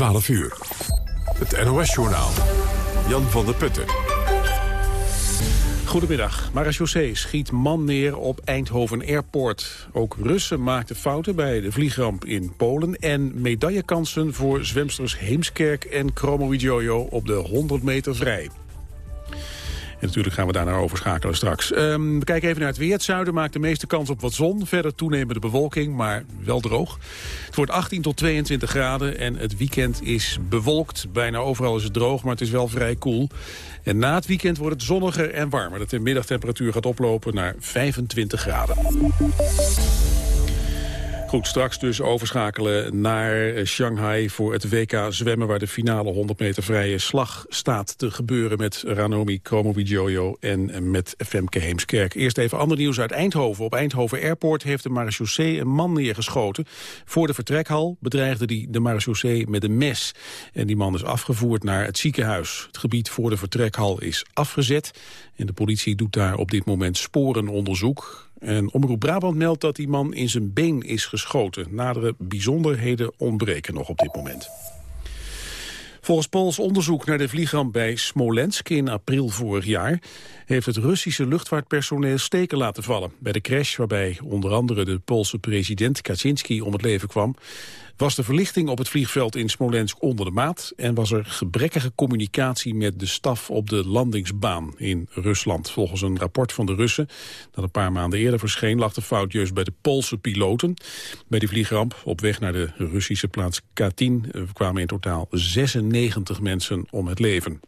12 uur. Het NOS-journaal. Jan van der Putten. Goedemiddag. Marechaussee schiet man neer op Eindhoven Airport. Ook Russen maakten fouten bij de vliegramp in Polen... en medaillekansen voor zwemsters Heemskerk en Kromowidjojo op de 100 meter vrij. En natuurlijk gaan we daar naar overschakelen straks. Um, we kijken even naar het weer. Het zuiden maakt de meeste kans op wat zon. Verder toenemende bewolking, maar wel droog. Het wordt 18 tot 22 graden en het weekend is bewolkt. Bijna overal is het droog, maar het is wel vrij koel. En na het weekend wordt het zonniger en warmer. De middagtemperatuur gaat oplopen naar 25 graden. Goed, straks dus overschakelen naar Shanghai voor het WK zwemmen... waar de finale 100 meter vrije slag staat te gebeuren... met Ranomi Kromowidjojo en met Femke Heemskerk. Eerst even ander nieuws uit Eindhoven. Op Eindhoven Airport heeft de marechaussee een man neergeschoten. Voor de vertrekhal bedreigde hij de marechaussee met een mes. En die man is afgevoerd naar het ziekenhuis. Het gebied voor de vertrekhal is afgezet. En de politie doet daar op dit moment sporenonderzoek. En Omroep Brabant meldt dat die man in zijn been is geschoten. Nadere bijzonderheden ontbreken nog op dit moment. Volgens Pools onderzoek naar de vliegramp bij Smolensk in april vorig jaar... heeft het Russische luchtvaartpersoneel steken laten vallen. Bij de crash waarbij onder andere de Poolse president Kaczynski om het leven kwam was de verlichting op het vliegveld in Smolensk onder de maat... en was er gebrekkige communicatie met de staf op de landingsbaan in Rusland. Volgens een rapport van de Russen, dat een paar maanden eerder verscheen... lag de fout juist bij de Poolse piloten. Bij die vliegramp op weg naar de Russische plaats Katyn... kwamen in totaal 96 mensen om het leven.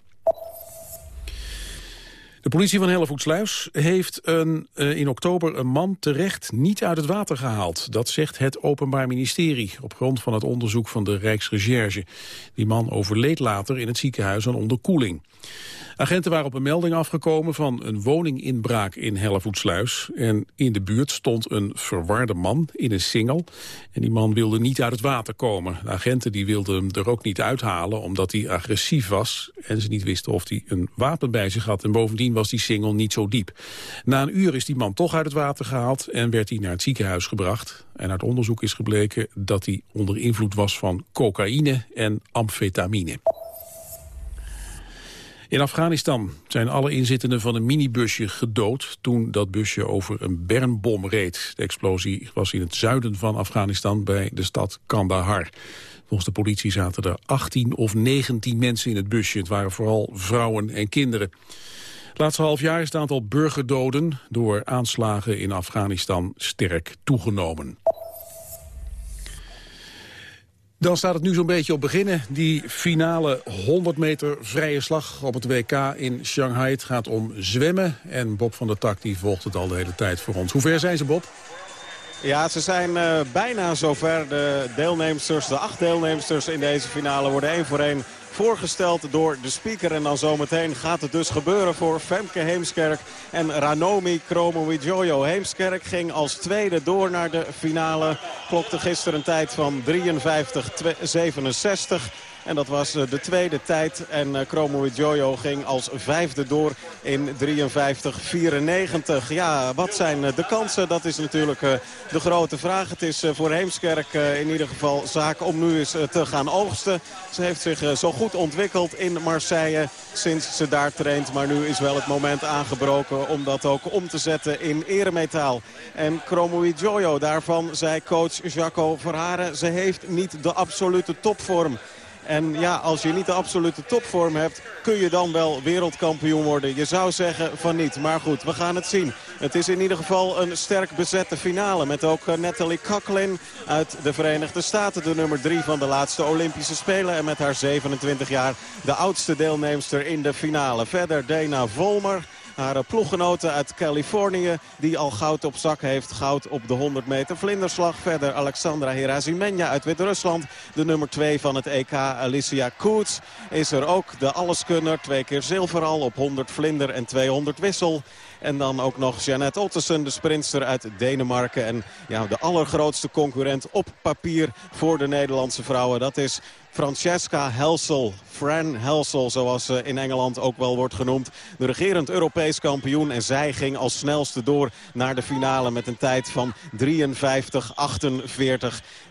De politie van Hellevoetsluis heeft een, uh, in oktober een man terecht niet uit het water gehaald. Dat zegt het Openbaar Ministerie op grond van het onderzoek van de Rijksrecherche. Die man overleed later in het ziekenhuis aan onderkoeling. Agenten waren op een melding afgekomen van een woninginbraak in Hellevoetsluis. En in de buurt stond een verwarde man in een singel. En die man wilde niet uit het water komen. De agenten die wilden hem er ook niet uithalen omdat hij agressief was. En ze niet wisten of hij een wapen bij zich had. En bovendien was die singel niet zo diep. Na een uur is die man toch uit het water gehaald en werd hij naar het ziekenhuis gebracht. En uit onderzoek is gebleken dat hij onder invloed was van cocaïne en amfetamine. In Afghanistan zijn alle inzittenden van een minibusje gedood... toen dat busje over een bermbom reed. De explosie was in het zuiden van Afghanistan bij de stad Kandahar. Volgens de politie zaten er 18 of 19 mensen in het busje. Het waren vooral vrouwen en kinderen. Laatste half jaar is het aantal burgerdoden door aanslagen in Afghanistan sterk toegenomen. Dan staat het nu zo'n beetje op beginnen. Die finale 100 meter vrije slag op het WK in Shanghai. Het gaat om zwemmen. En Bob van der Tak die volgt het al de hele tijd voor ons. Hoe ver zijn ze, Bob? Ja, ze zijn uh, bijna zover. De deelnemsters, de acht deelnemsters in deze finale worden één voor één voorgesteld door de speaker. En dan zometeen gaat het dus gebeuren voor Femke Heemskerk en Ranomi Kromowidjojo. Heemskerk ging als tweede door naar de finale. Klokte gisteren een tijd van 53-67. En dat was eh, de tweede tijd. En eh, Chromo Jojo ging als vijfde door in 53-94. Ja, wat zijn eh, de kansen? Dat is natuurlijk de grote vraag. Het is voor Heemskerk in ieder geval zaak om nu eens te gaan oogsten. Ze heeft zich zo goed ontwikkeld in Marseille sinds ze daar traint. Maar nu is wel het moment aangebroken om dat ook om te zetten in eremetaal. En Chromo Jojo, daarvan zei coach Jaco Verharen... ze heeft niet de absolute topvorm. En ja, als je niet de absolute topvorm hebt, kun je dan wel wereldkampioen worden. Je zou zeggen van niet. Maar goed, we gaan het zien. Het is in ieder geval een sterk bezette finale. Met ook eh, Natalie Coughlin uit de Verenigde Staten. De nummer 3 van de laatste Olympische Spelen. En met haar 27 jaar de oudste deelnemster in de finale. Verder Dana Volmer. Haar ploeggenoten uit Californië die al goud op zak heeft. Goud op de 100 meter vlinderslag. Verder Alexandra Herazimenia uit Wit-Rusland. De nummer 2 van het EK Alicia Koets is er ook. De alleskunner. Twee keer zilver al op 100 vlinder en 200 wissel. En dan ook nog Jeannette Ottesen, de sprinster uit Denemarken. En ja, de allergrootste concurrent op papier voor de Nederlandse vrouwen. Dat is Francesca Helsel. Fran Helsel, zoals ze in Engeland ook wel wordt genoemd. De regerend Europees kampioen. En zij ging als snelste door naar de finale met een tijd van 53-48.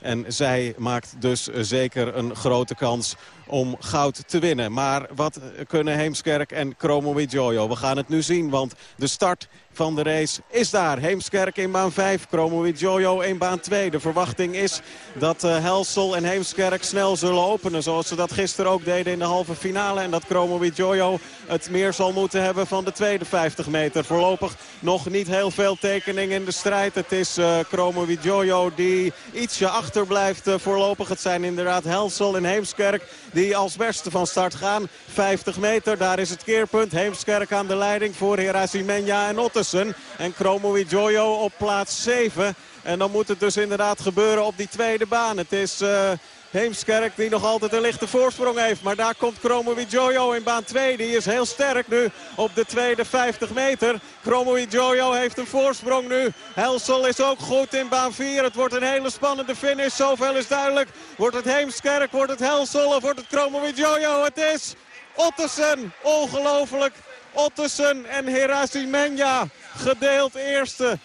En zij maakt dus zeker een grote kans om goud te winnen. Maar wat kunnen Heemskerk en Chromo Jojo? We gaan het nu zien, want de start van de race is daar. Heemskerk in baan 5, Chromo Jojo in baan 2. De verwachting is dat uh, Helsel en Heemskerk snel zullen openen. Zoals ze dat gisteren ook deden in de halve finale. En dat Chromo Jojo het meer zal moeten hebben van de tweede 50 meter. Voorlopig nog niet heel veel tekening in de strijd. Het is uh, Chromo Jojo die ietsje achterblijft uh, voorlopig. Het zijn inderdaad Helsel en Heemskerk die als beste van start gaan. 50 meter, daar is het keerpunt. Heemskerk aan de leiding voor Herasimenya en Ottersen. En Chromo Jojo op plaats 7. En dan moet het dus inderdaad gebeuren op die tweede baan. Het is... Uh, Heemskerk die nog altijd een lichte voorsprong heeft. Maar daar komt Chromo Jojo in baan 2. Die is heel sterk nu op de tweede 50 meter. Chromo Jojo heeft een voorsprong nu. Helsel is ook goed in baan 4. Het wordt een hele spannende finish. Zoveel is duidelijk. Wordt het Heemskerk, wordt het Helsel of wordt het Chromo Jojo? Het is Ottersen. Ongelooflijk. Ottersen en Herasimenya gedeeld eerste.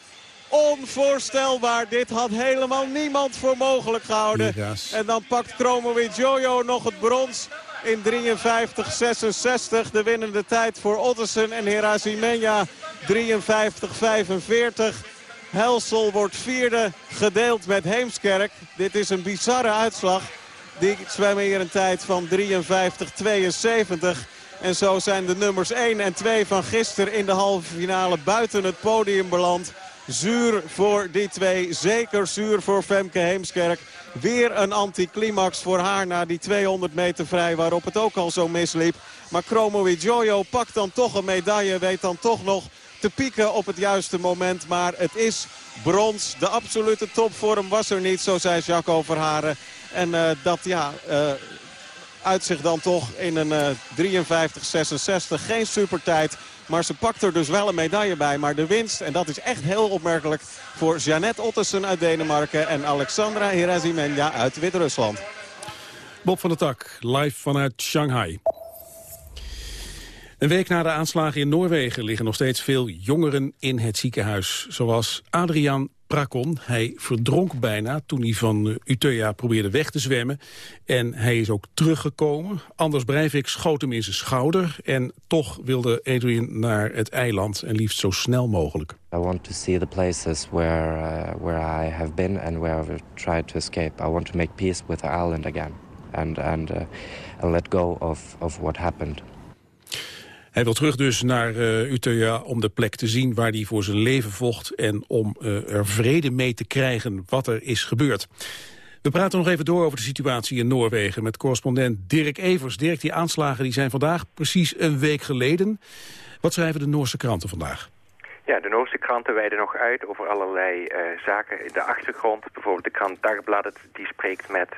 Onvoorstelbaar. Dit had helemaal niemand voor mogelijk gehouden. En dan pakt Chromowi Jojo nog het brons in 53-66. De winnende tijd voor Ottersen en Herasimenya 53-45. Helsel wordt vierde, gedeeld met Heemskerk. Dit is een bizarre uitslag. Die zwemmen hier een tijd van 53-72. En zo zijn de nummers 1 en 2 van gisteren in de halve finale buiten het podium beland. Zuur voor die twee. Zeker zuur voor Femke Heemskerk. Weer een anticlimax voor haar na die 200 meter vrij waarop het ook al zo misliep. Maar Chromo Jojo pakt dan toch een medaille. Weet dan toch nog te pieken op het juiste moment. Maar het is brons. De absolute topvorm was er niet, zo zei Jacco Verharen. En uh, dat ja, uh, uitzicht dan toch in een uh, 53-66. Geen supertijd. Maar ze pakt er dus wel een medaille bij. Maar de winst, en dat is echt heel opmerkelijk... voor Jeannette Ottersen uit Denemarken en Alexandra Herazimenya uit Wit-Rusland. Bob van der Tak, live vanuit Shanghai. Een week na de aanslagen in Noorwegen liggen nog steeds veel jongeren in het ziekenhuis. Zoals Adriaan Prakon. Hij verdronk bijna toen hij van uh, Utøya probeerde weg te zwemmen. En hij is ook teruggekomen. Anders Breivik schoot hem in zijn schouder. En toch wilde Adrian naar het eiland en liefst zo snel mogelijk. I want to see the places where, uh, where I have been and where I've tried to escape. I want to make peace with the island again. And, and, uh, and let go of, of what happened. Hij wil terug dus naar uh, Utøya om de plek te zien waar hij voor zijn leven vocht... en om uh, er vrede mee te krijgen wat er is gebeurd. We praten nog even door over de situatie in Noorwegen... met correspondent Dirk Evers. Dirk, die aanslagen die zijn vandaag precies een week geleden. Wat schrijven de Noorse kranten vandaag? Ja, de Noorse kranten wijden nog uit over allerlei uh, zaken in de achtergrond. Bijvoorbeeld de krant Dagbladet, die spreekt met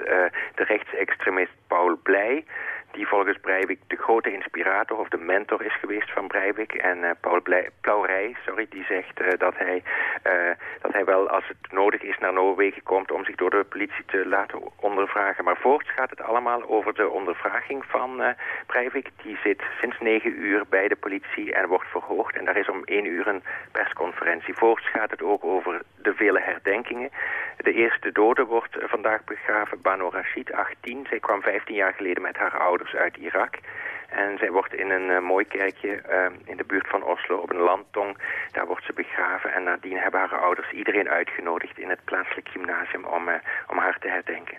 de rechtsextremist Paul Blij die volgens Breivik de grote inspirator of de mentor is geweest van Breivik. En uh, Paul Plaurij, sorry, die zegt uh, dat, hij, uh, dat hij wel als het nodig is naar Noorwegen komt om zich door de politie te laten ondervragen. Maar voorts gaat het allemaal over de ondervraging van Breivik. Die zit sinds negen uur bij de politie en wordt verhoogd. En daar is om één uur een persconferentie. Voorts gaat het ook over de vele herdenkingen. De eerste dode wordt vandaag begraven, Bano Rashid, 18. Zij kwam 15 jaar geleden met haar ouders uit Irak. En zij wordt in een uh, mooi kerkje uh, in de buurt van Oslo op een landtong. Daar wordt ze begraven en nadien hebben haar ouders iedereen uitgenodigd in het plaatselijk gymnasium om, uh, om haar te herdenken.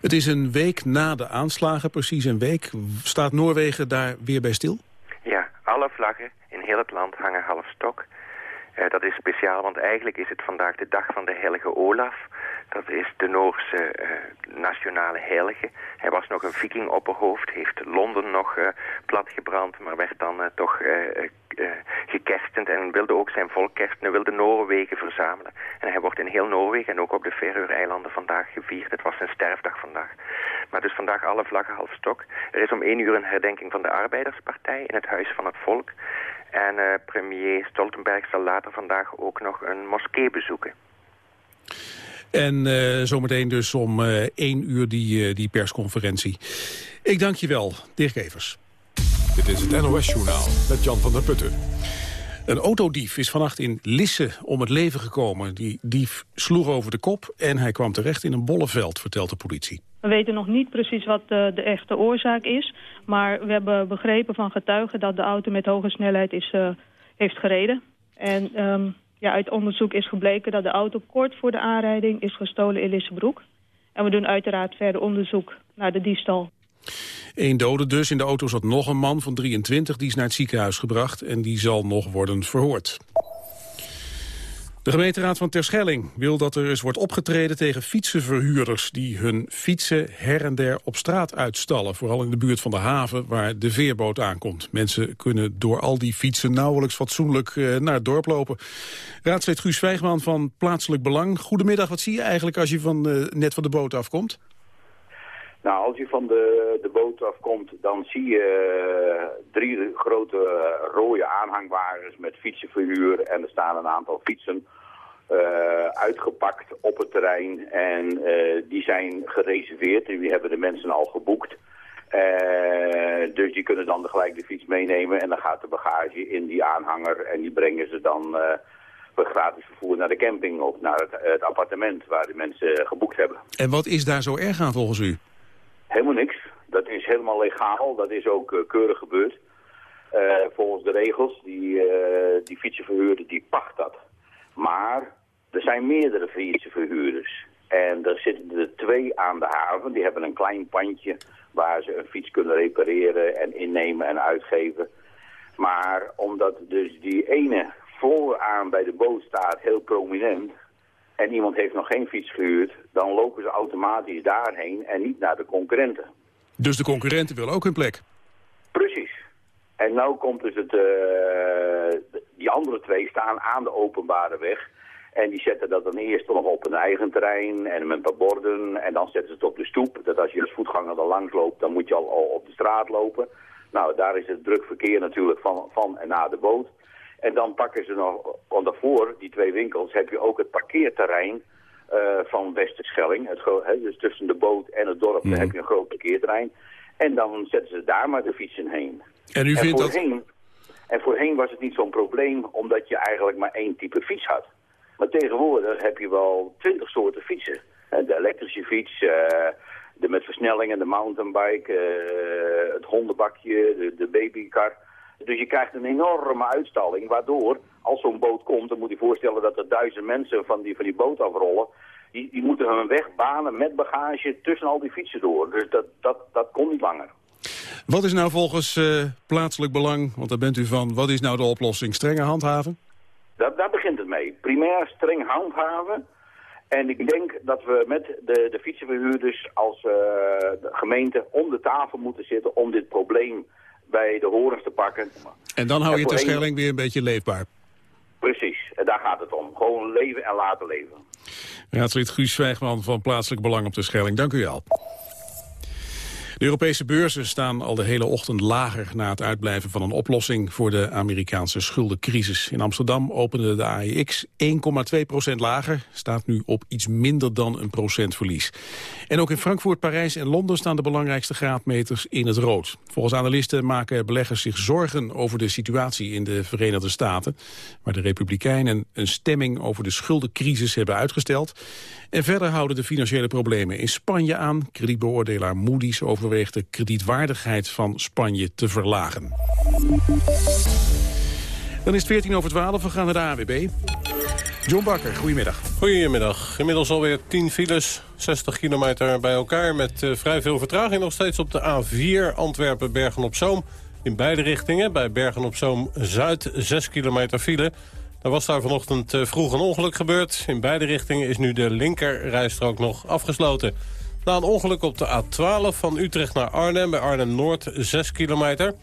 Het is een week na de aanslagen, precies een week. Staat Noorwegen daar weer bij stil? Ja, alle vlaggen in heel het land hangen half stok. Dat is speciaal, want eigenlijk is het vandaag de dag van de heilige Olaf. Dat is de Noorse uh, nationale heilige. Hij was nog een vikingopperhoofd, heeft Londen nog uh, platgebrand, maar werd dan toch gekerstend en wilde ook zijn volk kersten, wilde Noorwegen verzamelen. En hij wordt in heel Noorwegen en ook op de Faroe-eilanden vandaag gevierd. Het was zijn sterfdag vandaag. Maar dus vandaag alle vlaggen half stok. Er is om één uur een herdenking van de Arbeiderspartij in het Huis van het Volk. En premier Stoltenberg zal later vandaag ook nog een moskee bezoeken. En uh, zometeen dus om uh, één uur die, die persconferentie. Ik dank je wel, Dirk Evers. Dit is het NOS-journaal met Jan van der Putten. Een autodief is vannacht in Lisse om het leven gekomen. Die dief sloeg over de kop en hij kwam terecht in een bolleveld, vertelt de politie. We weten nog niet precies wat de, de echte oorzaak is. Maar we hebben begrepen van getuigen dat de auto met hoge snelheid is, uh, heeft gereden. En um, ja, uit onderzoek is gebleken dat de auto kort voor de aanrijding is gestolen in Lissebroek. En we doen uiteraard verder onderzoek naar de diefstal. Eén dode dus. In de auto zat nog een man van 23. Die is naar het ziekenhuis gebracht en die zal nog worden verhoord. De gemeenteraad van Terschelling wil dat er eens wordt opgetreden tegen fietsenverhuurders die hun fietsen her en der op straat uitstallen. Vooral in de buurt van de haven waar de veerboot aankomt. Mensen kunnen door al die fietsen nauwelijks fatsoenlijk uh, naar het dorp lopen. Raadslid Guus Zwijgman van Plaatselijk Belang. Goedemiddag, wat zie je eigenlijk als je van, uh, net van de boot afkomt? Nou, als je van de, de boot afkomt, dan zie je uh, drie grote rode aanhangwagens met fietsenverhuur. En er staan een aantal fietsen uh, uitgepakt op het terrein. En uh, die zijn gereserveerd en die hebben de mensen al geboekt. dus die kunnen dan gelijk de fiets meenemen en dan gaat de bagage in die aanhanger. En die brengen ze dan voor gratis vervoer naar de camping of naar het, het appartement waar de mensen geboekt hebben. En wat is daar zo erg aan volgens u? Helemaal niks. Dat is helemaal legaal. Dat is ook keurig gebeurd. Volgens de regels, die, die fietsenverhuurder, die pacht dat. Maar er zijn meerdere fietsenverhuurders. En er zitten er twee aan de haven. Die hebben een klein pandje waar ze een fiets kunnen repareren en innemen en uitgeven. Maar omdat dus die ene vooraan bij de boot staat heel prominent en iemand heeft nog geen fiets gehuurd, dan lopen ze automatisch daarheen en niet naar de concurrenten. Dus de concurrenten willen ook hun plek? Precies. En nu komt dus het, uh, die andere twee staan aan de openbare weg. En die zetten dat dan eerst nog op een eigen terrein en met een paar borden. En dan zetten ze het op de stoep. Dat als je als voetganger er langs loopt, dan moet je al, al op de straat lopen. Nou, daar is het druk verkeer natuurlijk van, van en naar de boot. En dan pakken ze nog, want daarvoor, die twee winkels, heb je ook het parkeerterrein uh, van Westerschelling. Het, he, dus tussen de boot en het dorp mm. heb je een groot parkeerterrein. En dan zetten ze daar maar de fietsen heen. En u vindt voorheen, dat... En voorheen was het niet zo'n probleem, omdat je eigenlijk maar één type fiets had. Maar tegenwoordig heb je wel twintig soorten fietsen. De elektrische fiets, uh, de met versnelling en de mountainbike, uh, het hondenbakje, de, babykar... Dus je krijgt een enorme uitstalling, waardoor als zo'n boot komt, dan moet je voorstellen dat er duizend mensen van die, van die boot afrollen. Die, die moeten hun weg banen met bagage tussen al die fietsen door. Dus dat, dat, dat komt niet langer. Wat is nou volgens uh, plaatselijk belang, want daar bent u van, wat is nou de oplossing? Strenge handhaven? Dat, daar begint het mee. Primair streng handhaven. En ik denk dat we met de, de fietsenverhuurders als uh, de gemeente om de tafel moeten zitten om dit probleem bij de horens te pakken. En dan hou je de Schelling weer een beetje leefbaar. Precies, en daar gaat het om. Gewoon leven en laten leven. Raadslid Guus Zwijgman van Plaatselijk Belang op de Schelling. Dank u wel. De Europese beurzen staan al de hele ochtend lager... na het uitblijven van een oplossing voor de Amerikaanse schuldencrisis. In Amsterdam opende de AEX 1,2 procent lager... staat nu op iets minder dan een procent verlies. En ook in Frankfurt, Parijs en Londen staan de belangrijkste graadmeters in het rood. Volgens analisten maken beleggers zich zorgen over de situatie in de Verenigde Staten... waar de Republikeinen een stemming over de schuldencrisis hebben uitgesteld. En verder houden de financiële problemen in Spanje aan. Kredietbeoordelaar Moody's overweegt de kredietwaardigheid van Spanje te verlagen. Dan is het 14 over 12, we gaan naar de AWB. John Bakker, goedemiddag. Goedemiddag. Inmiddels alweer 10 files, 60 kilometer bij elkaar... met uh, vrij veel vertraging nog steeds op de A4 Antwerpen-Bergen-op-Zoom. In beide richtingen, bij Bergen-op-Zoom Zuid 6 kilometer file... Er was daar vanochtend eh, vroeg een ongeluk gebeurd. In beide richtingen is nu de linkerrijstrook nog afgesloten. Na een ongeluk op de A12 van Utrecht naar Arnhem... bij Arnhem-Noord 6 kilometer.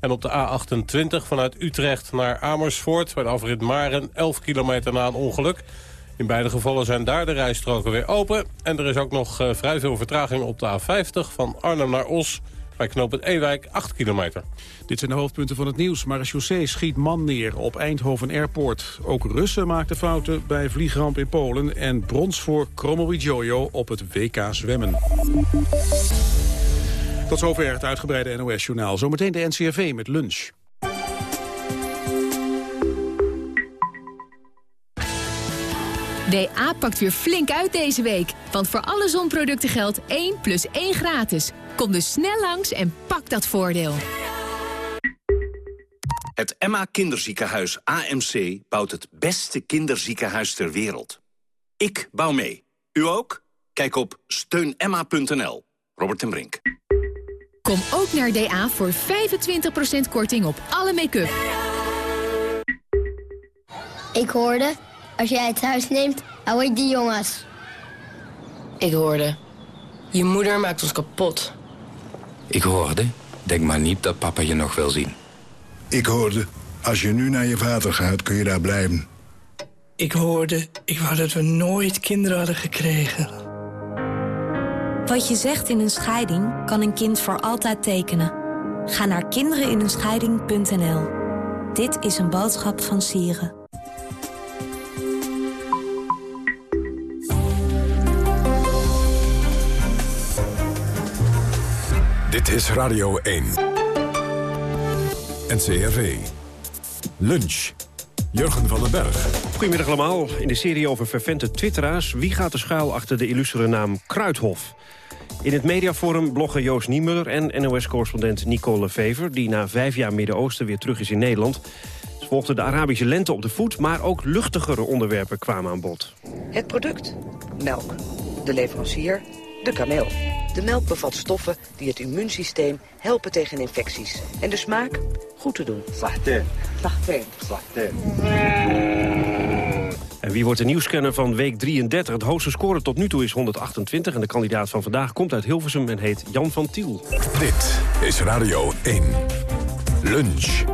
En op de A28 vanuit Utrecht naar Amersfoort... bij de afrit Maren 11 kilometer na een ongeluk. In beide gevallen zijn daar de rijstroken weer open. En er is ook nog uh, vrij veel vertraging op de A50 van Arnhem naar Os... Bij knooppunt Ewijk 8 kilometer. Dit zijn de hoofdpunten van het nieuws. Marechaussee schiet man neer op Eindhoven Airport. Ook Russen maakten fouten bij vliegramp in Polen. En brons voor Kromowidjojo op het WK zwemmen. Tot zover het uitgebreide NOS-journaal. Zometeen de NCRV met lunch. WA pakt weer flink uit deze week. Want voor alle zonproducten geldt 1 plus 1 gratis. Kom dus snel langs en pak dat voordeel. Het Emma Kinderziekenhuis AMC bouwt het beste kinderziekenhuis ter wereld. Ik bouw mee. U ook? Kijk op steunemma.nl. Robert en Brink. Kom ook naar DA voor 25% korting op alle make-up. Ik hoorde, als jij het huis neemt, hou ik die jongens. Ik hoorde, je moeder maakt ons kapot. Ik hoorde, denk maar niet dat papa je nog wil zien. Ik hoorde, als je nu naar je vader gaat, kun je daar blijven. Ik hoorde, ik wou dat we nooit kinderen hadden gekregen. Wat je zegt in een scheiding kan een kind voor altijd tekenen. Ga naar kindereninenscheiding.nl. Dit is een boodschap van Sieren. Dit is Radio 1. NCRV. Lunch. Jurgen van den Berg. Goedemiddag allemaal. In de serie over vervente twitteraars... wie gaat de schuil achter de illustere naam Kruidhof? In het mediaforum bloggen Joost Niemuller en NOS-correspondent Nicole Vever... die na vijf jaar Midden-Oosten weer terug is in Nederland. Ze volgde de Arabische lente op de voet... maar ook luchtigere onderwerpen kwamen aan bod. Het product? Melk. De leverancier? De kameel. De melk bevat stoffen die het immuunsysteem helpen tegen infecties. En de smaak? Goed te doen. Zachte. Zachte. Zachte. En wie wordt de nieuwscanner van week 33? Het hoogste score tot nu toe is 128 en de kandidaat van vandaag komt uit Hilversum en heet Jan van Tiel. Dit is Radio 1. Lunch.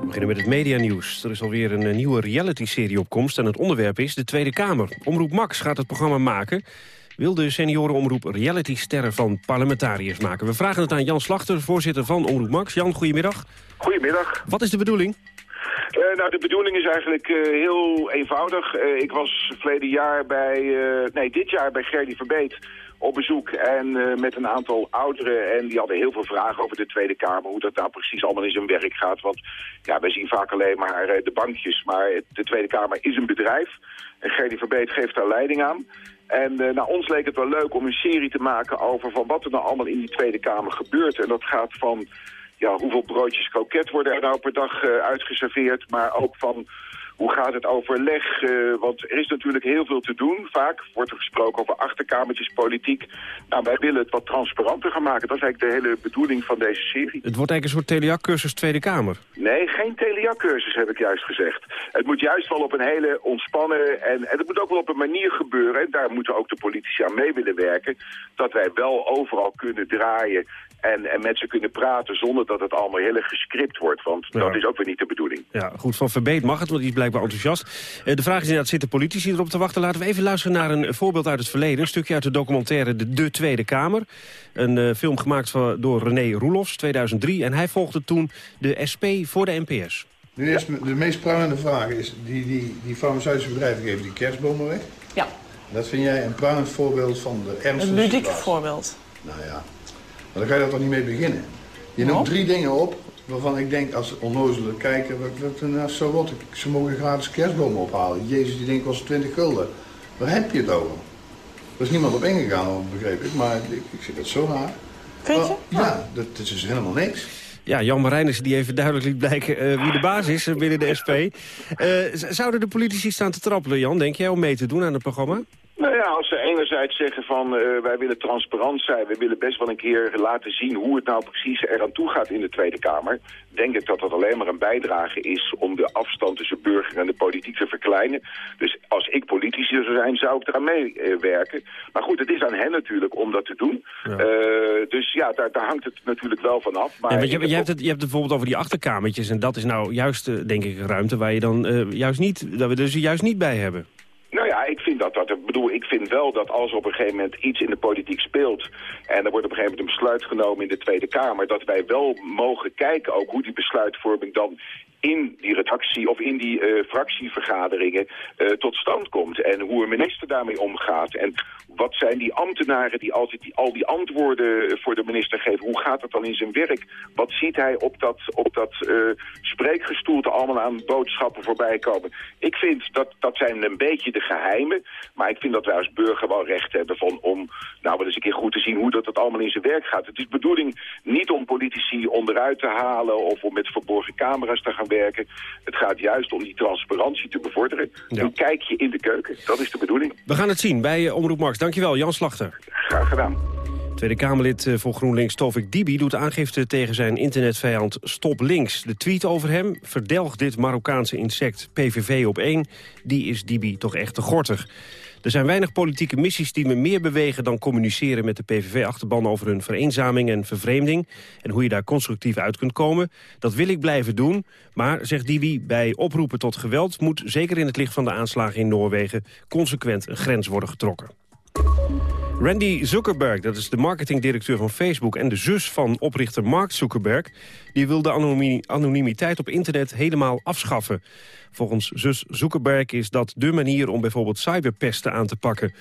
We beginnen met het medianieuws. Er is alweer een eh, nieuwe reality-serie op komst en het onderwerp is de Tweede Kamer. Omroep Max gaat het programma maken wil de seniorenomroep reality-sterren van parlementariërs maken. We vragen het aan Jan Slachter, voorzitter van Omroep Max. Jan, goedemiddag. Goedemiddag. Wat is de bedoeling? Uh, nou, de bedoeling is eigenlijk uh, heel eenvoudig. Uh, ik was verleden jaar bij, nee, dit jaar bij Gerdy Verbeet op bezoek en met een aantal ouderen. En die hadden heel veel vragen over de Tweede Kamer, hoe dat nou precies allemaal in zijn werk gaat. Want ja, wij zien vaak alleen maar de bankjes, maar de Tweede Kamer is een bedrijf. En Gerdy Verbeet geeft daar leiding aan. En uh, nou, ons leek het wel leuk om een serie te maken over van wat er nou allemaal in die Tweede Kamer gebeurt. En dat gaat van ja, hoeveel broodjes kroket worden er nou per dag uh, uitgeserveerd, maar ook van hoe gaat het overleg? Uh, want er is natuurlijk heel veel te doen. Vaak wordt er gesproken over achterkamertjes politiek. Nou, wij willen het wat transparanter gaan maken. Dat is eigenlijk de hele bedoeling van deze serie. Het wordt eigenlijk een soort teleac-cursus Tweede Kamer. Nee, geen teleac-cursus heb ik juist gezegd. Het moet juist wel op een hele ontspannen... En, en het moet ook wel op een manier gebeuren... en daar moeten ook de politici aan mee willen werken... dat wij wel overal kunnen draaien en, en met ze kunnen praten zonder dat het allemaal heel erg gescript wordt. Want Ja. dat is ook weer niet de bedoeling. Ja, goed, van Verbeet mag het, want die is blijkbaar enthousiast. Eh, de vraag is inderdaad, zitten politici erop te wachten? Laten we even luisteren naar een voorbeeld uit het verleden. Een stukje uit de documentaire De, de Tweede Kamer. Een eh, film gemaakt van, door René Roelofs, 2003. En hij volgde toen de SP voor de NPS. Nu is de meest prangende vraag is, die, die, die farmaceutische bedrijven geven die kerstbomen weg. Ja, Dat vind jij een prangend voorbeeld van de een ernstige ludiek situatie. voorbeeld. Nou ja, maar dan ga je daar toch niet mee beginnen. Je noemt drie dingen op waarvan ik denk als onnozele kijker, wat, wat, nou, zo wat, ze mogen gratis kerstbomen ophalen. Jezus die denkt was 20 gulden. Waar heb je het over? Er is niemand op ingegaan, begreep ik, maar ik, ik vind dat zo raar. Vind je? Ja, dat, dat is dus helemaal niks. Ja, Jan Marijnissen die even duidelijk liet blijken eh, wie de baas is eh, binnen de SP. Eh, zouden de politici staan te trappelen, Jan, denk jij, om mee te doen aan het programma? Nou ja, als ze enerzijds zeggen van eh, wij willen transparant zijn, we willen best wel een keer laten zien hoe het nou precies eraan toe gaat in de Tweede Kamer, denk ik dat dat alleen maar een bijdrage is om de afstand tussen burger en de politiek te verkleinen. Dus als ik politici zou zijn, zou ik eraan meewerken. maar goed, het is aan hen natuurlijk om dat te doen. Eh, dus ja, daar, daar hangt het natuurlijk wel van af. Maar ik je, je, hebt het, je hebt het bijvoorbeeld over die achterkamertjes. En dat is nou juist, eh, denk ik, een ruimte waar je dan juist niet, dat we er dus juist niet bij hebben. Nou ja, ik vind dat dat... Ik bedoel, ik vind wel dat als op een gegeven moment iets in de politiek speelt... en er wordt op een gegeven moment een besluit genomen in de Tweede Kamer... dat wij wel mogen kijken ook hoe die besluitvorming dan in die redactie of in die uh, fractievergaderingen uh, tot stand komt. En hoe een minister daarmee omgaat. En wat zijn die ambtenaren die altijd die, al die antwoorden voor de minister geven? Hoe gaat dat dan in zijn werk? Wat ziet hij op dat, op dat uh, spreekgestoelte allemaal aan boodschappen voorbij komen? Ik vind dat dat zijn een beetje de geheimen. Maar ik vind dat wij als burger wel recht hebben van om nou wel eens een keer goed te zien hoe dat het allemaal in zijn werk gaat. Het is bedoeling niet om politici onderuit te halen of om met verborgen camera's te gaan werken. Het gaat juist om die transparantie te bevorderen. Ja. Een kijkje in de keuken, dat is de bedoeling. We gaan het zien bij Omroep Max. Dankjewel, Jan Slachter. Graag gedaan. Tweede Kamerlid voor GroenLinks Tovik Dibi doet aangifte tegen zijn internetvijand Stop Links. De tweet over hem, verdelg dit Marokkaanse insect PVV op één, die is Dibi toch echt te gortig. Er zijn weinig politieke missies die me meer bewegen dan communiceren met de PVV-achterban over hun vereenzaming en vervreemding en hoe je daar constructief uit kunt komen. Dat wil ik blijven doen, maar, zegt Dibi, bij oproepen tot geweld moet zeker in het licht van de aanslagen in Noorwegen consequent een grens worden getrokken. Randy Zuckerberg, dat is de marketingdirecteur van Facebook... en de zus van oprichter Mark Zuckerberg... die wil de anonimiteit op internet helemaal afschaffen. Volgens zus Zuckerberg is dat de manier om bijvoorbeeld cyberpesten aan te pakken.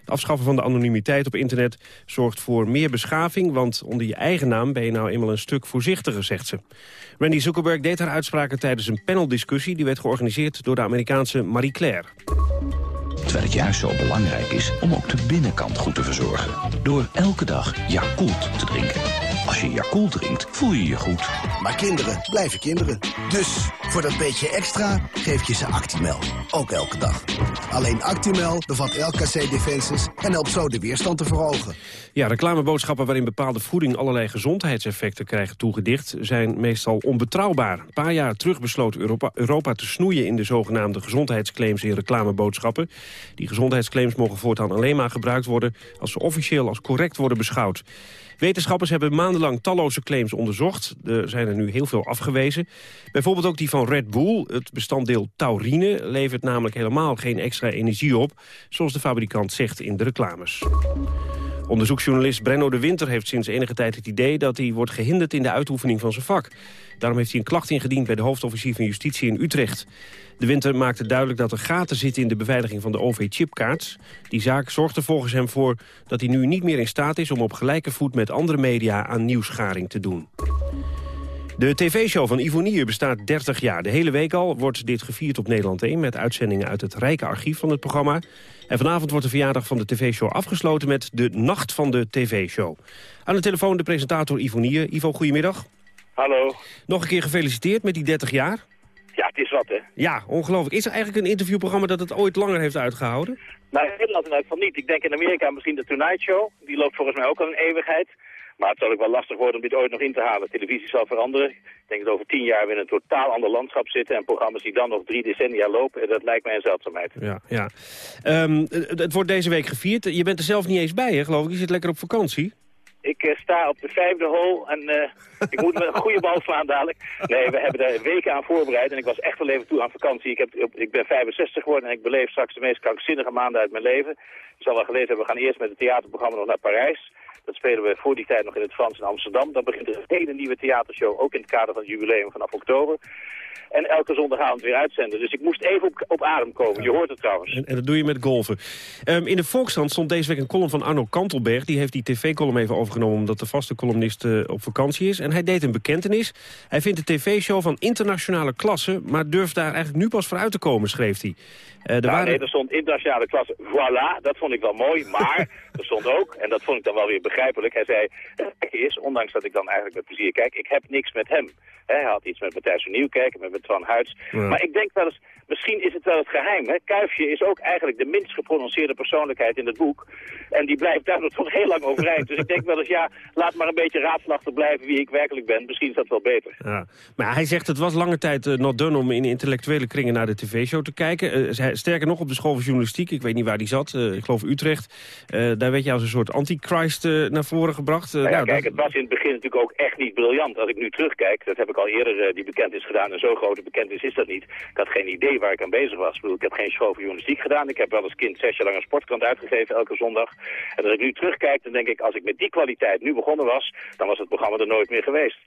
Het afschaffen van de anonimiteit op internet zorgt voor meer beschaving... want onder je eigen naam ben je nou eenmaal een stuk voorzichtiger, zegt ze. Randy Zuckerberg deed haar uitspraken tijdens een paneldiscussie... die werd georganiseerd door de Amerikaanse Marie Claire. Terwijl het juist zo belangrijk is om ook de binnenkant goed te verzorgen. Door elke dag Yakult te drinken. Als je Yakult drinkt, voel je je goed. Maar kinderen blijven kinderen. Dus voor dat beetje extra geef je ze Actimel. Ook elke dag. Alleen Actimel bevat LKC-defenses en helpt zo de weerstand te verhogen. Ja, reclameboodschappen waarin bepaalde voeding allerlei gezondheidseffecten krijgen toegedicht... zijn meestal onbetrouwbaar. Een paar jaar terug besloot Europa, Europa te snoeien in de zogenaamde gezondheidsclaims in reclameboodschappen. Die gezondheidsclaims mogen voortaan alleen maar gebruikt worden... als ze officieel als correct worden beschouwd. Wetenschappers hebben maandenlang talloze claims onderzocht. Er zijn er nu heel veel afgewezen. Bijvoorbeeld ook die van Red Bull. Het bestanddeel taurine levert namelijk helemaal geen extra energie op... zoals de fabrikant zegt in de reclames. Onderzoeksjournalist Brenno de Winter heeft sinds enige tijd het idee... dat hij wordt gehinderd in de uitoefening van zijn vak. Daarom heeft hij een klacht ingediend bij de hoofdofficier van Justitie in Utrecht. De Winter maakte duidelijk dat er gaten zitten in de beveiliging van de OV-chipkaarts. Die zaak zorgt er volgens hem voor dat hij nu niet meer in staat is... om op gelijke voet met andere media aan nieuwsgaring te doen. De tv-show van Ivonier bestaat 30 jaar. De hele week al wordt dit gevierd op Nederland 1... met uitzendingen uit het rijke archief van het programma. En vanavond wordt de verjaardag van de tv-show afgesloten... met de Nacht van de tv-show. Aan de telefoon de presentator Ivonier. Ivo, goedemiddag. Hallo. Nog een keer gefeliciteerd met die 30 jaar. Is wat, hè? Ja, ongelooflijk. Is er eigenlijk een interviewprogramma dat het ooit langer heeft uitgehouden? Nou, in Nederland in geval niet. Ik denk in Amerika misschien de Tonight Show. Die loopt volgens mij ook al een eeuwigheid. Maar het zal ook wel lastig worden om dit ooit nog in te halen. Televisie zal veranderen. Ik denk dat over tien jaar we in een totaal ander landschap zitten... en programma's die dan nog drie decennia lopen, dat lijkt mij een zeldzaamheid. Ja, ja. Um, het wordt deze week gevierd. Je bent er zelf niet eens bij, hè, geloof ik? Je zit lekker op vakantie. Ik uh, sta op de vijfde hole en uh, ik moet een goede bal slaan dadelijk. Nee, we hebben daar weken aan voorbereid en ik was echt wel even toe aan vakantie. Ik, heb, ik ben 65 geworden en ik beleef straks de meest krankzinnige maanden uit mijn leven. Je zal wel gelezen hebben, we gaan eerst met het theaterprogramma nog naar Parijs. Dat spelen we voor die tijd nog in het Frans in Amsterdam. Dan begint er een hele nieuwe theatershow, ook in het kader van het jubileum vanaf oktober. En elke zondagavond weer uitzenden. Dus ik moest even op, op adem komen. Je hoort het trouwens. En, en dat doe je met golven. Um, in de Volkskrant stond deze week een column van Arno Kantelberg. Die heeft die tv-column even overgenomen omdat de vaste columnist uh, op vakantie is. En hij deed een bekentenis. Hij vindt de tv-show van internationale klasse... maar durft daar eigenlijk nu pas voor uit te komen, schreef hij. Uh, er nou, waren... Nee, er stond internationale klasse. Voilà, dat vond ik wel mooi. Maar er stond ook, en dat vond ik dan wel weer begrijpelijk... hij zei, is, ondanks dat ik dan eigenlijk met plezier kijk... ik heb niks met hem. Hij had iets met Matthijs van Nieuwkerk, met, met Van Huids. Maar ik denk wel eens, misschien is het wel het geheim. Hè? Kuifje is ook eigenlijk de minst geprononceerde persoonlijkheid in het boek. En die blijft daar nog heel lang overeind. Dus ik denk wel eens, ja, laat maar een beetje raadslachtig blijven wie ik werkelijk ben. Misschien is dat wel beter. Ja. Maar hij zegt, het was lange tijd uh, not done om in intellectuele kringen naar de tv-show te kijken. Uh, sterker nog, op de school van journalistiek, ik weet niet waar die zat, uh, ik geloof Utrecht. daar werd je als een soort antichrist naar voren gebracht. Nou ja, nou, kijk, dat- het was in het begin natuurlijk ook echt niet briljant. Als ik nu terugkijk, dat heb ik al eerder eh, die bekentenis gedaan. En zo grote bekentenis is dat niet. Ik had geen idee waar ik aan bezig was. Ik, bedoel, ik heb geen school voor journalistiek gedaan. Ik heb wel als kind zes jaar lang een sportkrant uitgegeven elke zondag. En als ik nu terugkijk, dan denk ik, als ik met die kwaliteit nu begonnen was, dan was het programma er nooit meer geweest.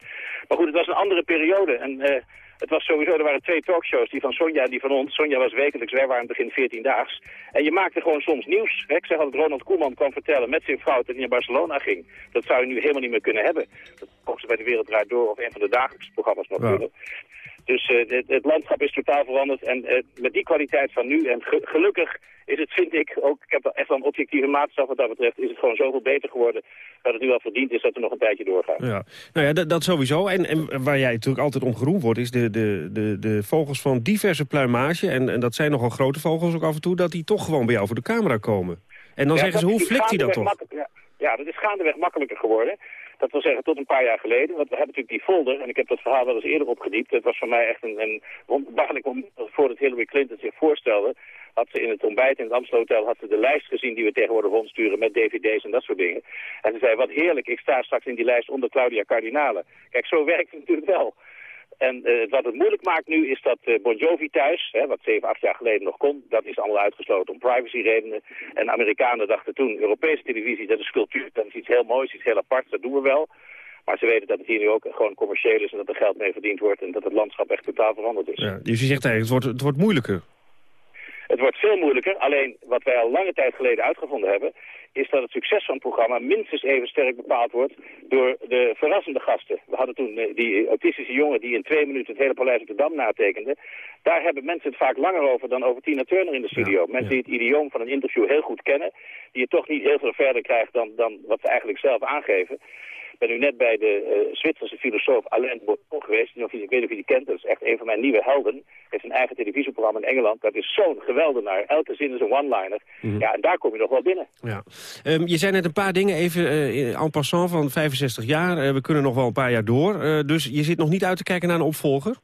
Maar goed, het was een andere periode. En eh, het was sowieso, er waren twee talkshows, die van Sonja en die van ons. Sonja was wekelijks, wij waren begin 14 daags. En je maakte gewoon soms nieuws. Hè? Ik zeg altijd, Ronald Koeman kwam vertellen met zijn vrouw dat hij naar Barcelona ging. Dat zou je nu helemaal niet meer kunnen hebben. Dat mocht ze bij de Wereld Draait Door of een van de dagelijkse programma's nog Ja. kunnen. Dus eh, het, het landschap is totaal veranderd. En eh, met die kwaliteit van nu, en ge- gelukkig is het, vind ik, ook, ik heb echt wel een objectieve maatstaf wat dat betreft, is het gewoon zoveel beter geworden dat het nu wel verdiend is dat we nog een tijdje doorgaan. Ja, nou ja, dat, sowieso. En, en waar jij natuurlijk altijd om geroemd wordt... is de, de, de, de vogels van diverse pluimage. En, en dat zijn nogal grote vogels ook af en toe... dat die toch gewoon bij jou voor de camera komen. En dan Ja, zeggen ze, hoe flikt hij dat toch? ja, dat is gaandeweg makkelijker geworden. Dat wil zeggen, tot een paar jaar geleden. Want we hebben natuurlijk die folder, en ik heb dat verhaal wel eens eerder opgediept. Het was voor mij echt een, een wonderbaarlijk moment. Voordat Hillary Clinton zich voorstelde, had ze in het ontbijt in het Amstel Hotel had ze de lijst gezien die we tegenwoordig rondsturen met dvd's en dat soort dingen. En ze zei, wat heerlijk, ik sta straks in die lijst onder Claudia Cardinale. Kijk, zo werkt het natuurlijk wel. En eh, wat het moeilijk maakt nu is dat eh, Bon Jovi thuis, hè, wat 7, 8 jaar geleden nog kon, dat is allemaal uitgesloten om privacyredenen. En Amerikanen dachten toen, Europese televisie, dat is cultuur, dat is iets heel moois, iets heel aparts, dat doen we wel. Maar ze weten dat het hier nu ook gewoon commercieel is en dat er geld mee verdiend wordt en dat het landschap echt totaal veranderd is. Ja, dus je zegt eigenlijk, het wordt, het wordt moeilijker. Het wordt veel moeilijker, alleen wat wij al lange tijd geleden uitgevonden hebben, is dat het succes van het programma minstens even sterk bepaald wordt door de verrassende gasten. We hadden toen eh, die autistische jongen die in twee minuten het hele Paleis op de Dam natekende. Daar hebben mensen het vaak langer over dan over Tina Turner in de studio. mensen die het idioom van een interview heel goed kennen, die het toch niet heel veel verder krijgt dan, dan wat ze eigenlijk zelf aangeven. Ik ben nu net bij de eh, Zwitserse filosoof Alain de Botton geweest. Ik weet niet of je- Ik weet niet of je die kent, dat is echt een van mijn nieuwe helden. Hij heeft een eigen televisieprogramma in Engeland. Dat is zo'n geweldenaar. Elke zin is een one-liner. Ja, en daar kom je nog wel binnen. Ja. Ehm, je zei net een paar dingen even eh, en passant van 65 jaar. Eh, we kunnen nog wel een paar jaar door. Dus je zit nog niet uit te kijken naar een opvolger?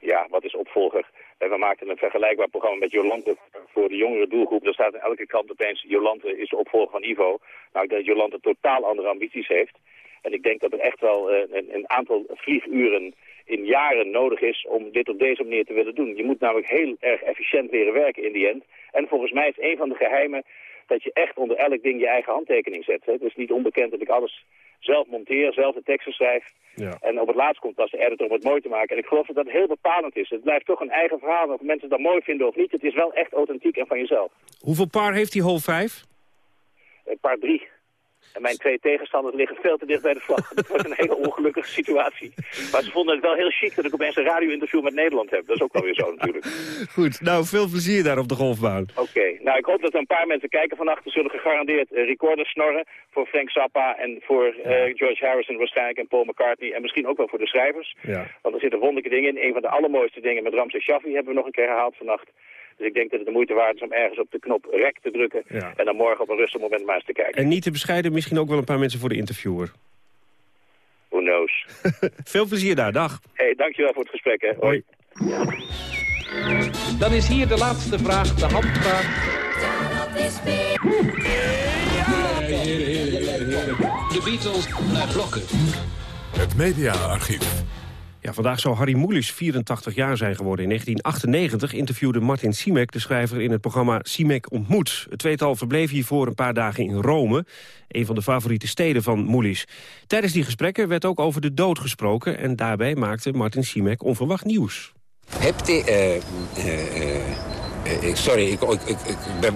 Ja, wat is opvolger? We maakten een vergelijkbaar programma met Jolante voor de jongere doelgroep. Daar staat in elke krant opeens, Jolante is de opvolger van Ivo. Nou, ik denk dat Jolante totaal andere ambities heeft. En ik denk dat er echt wel eh, een, een aantal vlieguren in jaren nodig is om dit op deze manier te willen doen. Je moet namelijk heel erg efficiënt leren werken in die end. En volgens mij is een van de geheimen dat je echt onder elk ding je eigen handtekening zet. Het is niet onbekend dat ik alles zelf monteer, zelf de teksten schrijf. Ja. En op het laatst komt pas de editor om het mooi te maken. En ik geloof dat dat heel bepalend is. Het blijft toch een eigen verhaal. Of mensen dat mooi vinden of niet. Het is wel echt authentiek en van jezelf. Hoeveel paar heeft die hol 5? Een paar drie. En mijn twee tegenstanders liggen veel te dicht bij de vlag. Dat was een hele ongelukkige situatie. Maar ze vonden het wel heel chic dat ik opeens een radio-interview met Nederland heb. Dat is ook wel weer zo natuurlijk. Goed, nou veel plezier daar op de golfbaan. Oké, nou ik hoop dat er een paar mensen kijken vannacht. Er zullen gegarandeerd eh, recorders snorren voor Frank Zappa en voor eh, George Harrison waarschijnlijk en Paul McCartney. En misschien ook wel voor de schrijvers. Ja. Want er zitten wonderlijke dingen in. Een van de allermooiste dingen met Ramses Shaffi hebben we nog een keer herhaald vannacht. Dus ik denk dat het de moeite waard is om ergens op de knop rek te drukken. Ja. En dan morgen op een rustig moment maar eens te kijken. En niet te bescheiden, misschien ook wel een paar mensen voor de interviewer. Who knows. Veel plezier daar, dag. hey, dankjewel voor het gesprek. Hè. Hoi. Dan is hier de laatste vraag, de handvraag. De Beatles naar blokken. Het mediaarchief. Ja, vandaag zou Harry Moelis 84 jaar zijn geworden. In 1998 interviewde Martin Simek de schrijver in het programma Simek ontmoet. Het tweetal verbleef hiervoor een paar dagen in Rome, een van de favoriete steden van Moelis. Tijdens die gesprekken werd ook over de dood gesproken... en daarbij maakte Martin Simek onverwacht nieuws. Hebt u... eh, eh, eh, sorry, ik, ik, ik, ik be-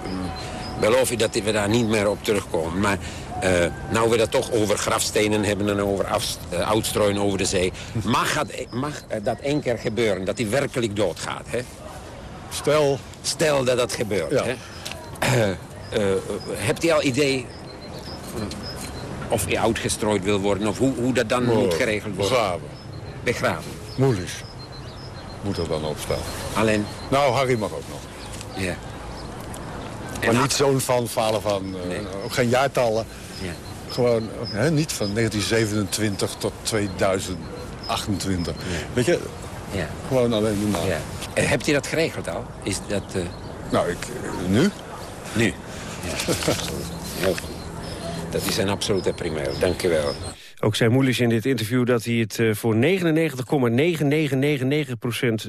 beloof u dat we daar niet meer op terugkomen. Maar eh, nou we dat toch over grafstenen hebben en over eh, oudstrooien over de zee... mag, dat, mag eh, dat één keer gebeuren, dat hij werkelijk doodgaat, hè? Stel... Stel dat dat gebeurt, Ja. hè? Hebt u al idee of hij uitgestrooid wil worden... of hoe, hoe dat dan moet geregeld worden? begraven. Begraven. Moeilijk. Moet er dan opstaan. Alleen... Nou, Harry mag ook nog. Ja. Maar niet zo'n van, eh, ook geen jaartallen. Ja. Gewoon, hè, niet van 1927 tot 2028. Weet je, Ja. gewoon alleen de naam. Ja. Hebt u dat geregeld al? Is dat... eh, Nou, ik, eh, nu? Nu? Ja. Heel goed. Dat is een absolute primeur. Dank u wel. Ook zei Moelis in dit interview dat hij het eh, voor 99,9999%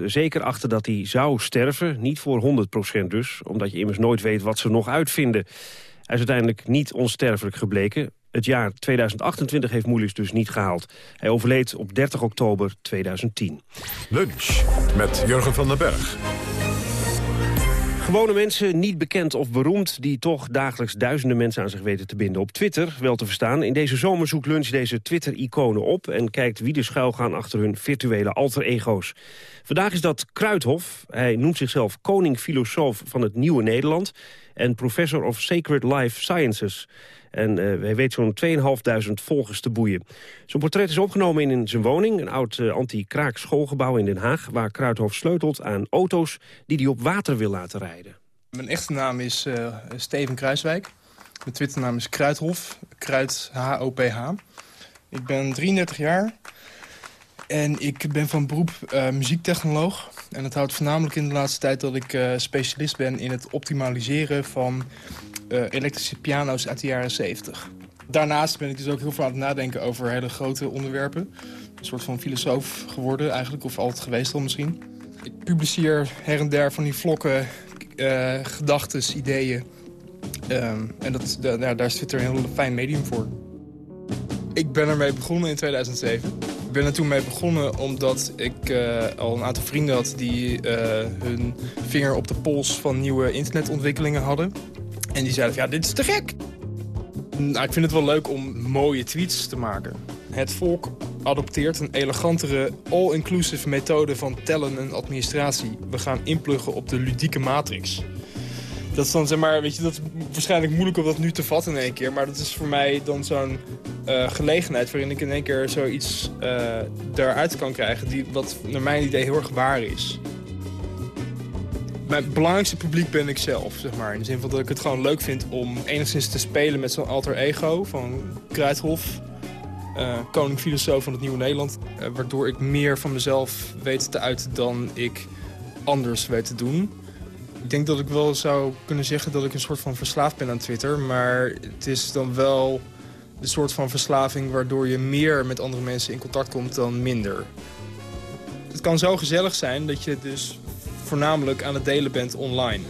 zeker achter dat hij zou sterven. Niet voor 100% dus, omdat je immers nooit weet wat ze nog uitvinden. Hij is uiteindelijk niet onsterfelijk gebleken. Het jaar 2028 heeft Moelis dus niet gehaald. Hij overleed op 30 oktober 2010. Lunch met Jurgen van den Berg. Gewone mensen, niet bekend of beroemd... die toch dagelijks duizenden mensen aan zich weten te binden. Op Twitter, wel te verstaan. In deze zomer zoekt Lunch deze Twitter-iconen op... en kijkt wie de schuil gaan achter hun virtuele alter-ego's. Vandaag is dat Kruidhof. Hij noemt zichzelf koning-filosoof van het Nieuwe Nederland... en professor of Sacred Life Sciences. En uh, hij weet zo'n 2.500 volgers te boeien. Zijn portret is opgenomen in zijn woning, een oud uh, anti-kraak schoolgebouw in Den Haag... waar Kruidhof sleutelt aan auto's die hij op water wil laten rijden. Mijn echte naam is uh, Steven Kruiswijk. Mijn Twitternaam is Kruidhof, Kruid H-O-P-H. Ik ben 33 jaar en ik ben van beroep muziektechnoloog. En dat houdt voornamelijk in de laatste tijd dat ik specialist ben in het optimaliseren van uh, elektrische piano's uit de jaren 70. Daarnaast ben ik dus ook heel veel aan het nadenken over hele grote onderwerpen. Een soort van filosoof geworden eigenlijk, of altijd geweest al misschien. Ik publiceer her en der van die vlokken, uh, gedachten, ideeën. Um, en dat, da, ja, daar zit er een heel fijn medium voor. Ik ben ermee begonnen in 2007. Ik ben er toen mee begonnen omdat ik uh, al een aantal vrienden had... die hun vinger op de pols van nieuwe internetontwikkelingen hadden. En die van, ja, dit is te gek. Nou, ik vind het wel leuk om mooie tweets te maken. Het volk adopteert een elegantere, all-inclusive methode van tellen en administratie. We gaan inpluggen op de ludieke matrix. Dat is dan, zeg maar, weet je, dat is waarschijnlijk moeilijk om dat nu te vatten in één keer. Maar dat is voor mij dan zo'n uh, gelegenheid waarin ik in één keer zoiets uh, daaruit kan krijgen... Die, wat naar mijn idee heel erg waar is. Mijn belangrijkste publiek ben ik zelf, zeg maar. In de zin van dat ik het gewoon leuk vind om enigszins te spelen met zo'n alter ego van Kruidhof. Uh, koning filosoof van het Nieuwe Nederland. Uh, waardoor ik meer van mezelf weet te uiten dan ik anders weet te doen. Ik denk dat ik wel zou kunnen zeggen dat ik een soort van verslaafd ben aan Twitter. Maar het is dan wel de soort van verslaving waardoor je meer met andere mensen in contact komt dan minder. Het kan zo gezellig zijn dat je dus voornamelijk aan het delen bent online.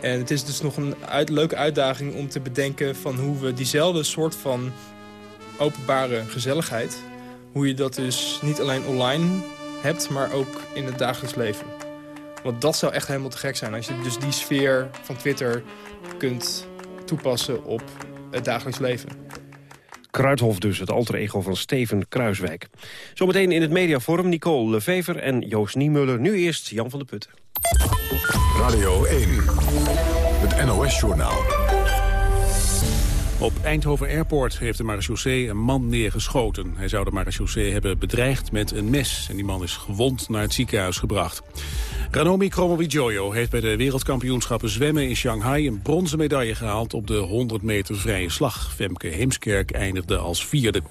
En het is dus nog een uit, leuke uitdaging om te bedenken van hoe we diezelfde soort van openbare gezelligheid... hoe je dat dus niet alleen online hebt, maar ook in het dagelijks leven. Want dat zou echt helemaal te gek zijn als je dus die sfeer van Twitter kunt toepassen op het dagelijks leven. Kruidhof dus, het alter ego van Steven Kruiswijk. Zometeen in het mediaforum Nicole Levever en Joost Niemuller. Nu eerst Jan van der Putten. Radio 1, het NOS-journaal. Op Eindhoven Airport heeft de marechaussee een man neergeschoten. Hij zou de marechaussee hebben bedreigd met een mes. En die man is gewond naar het ziekenhuis gebracht. Ranomi Kromowidjojo heeft bij de wereldkampioenschappen zwemmen in Shanghai een bronzen medaille gehaald op de 100 meter vrije slag. Femke Heemskerk eindigde als vierde.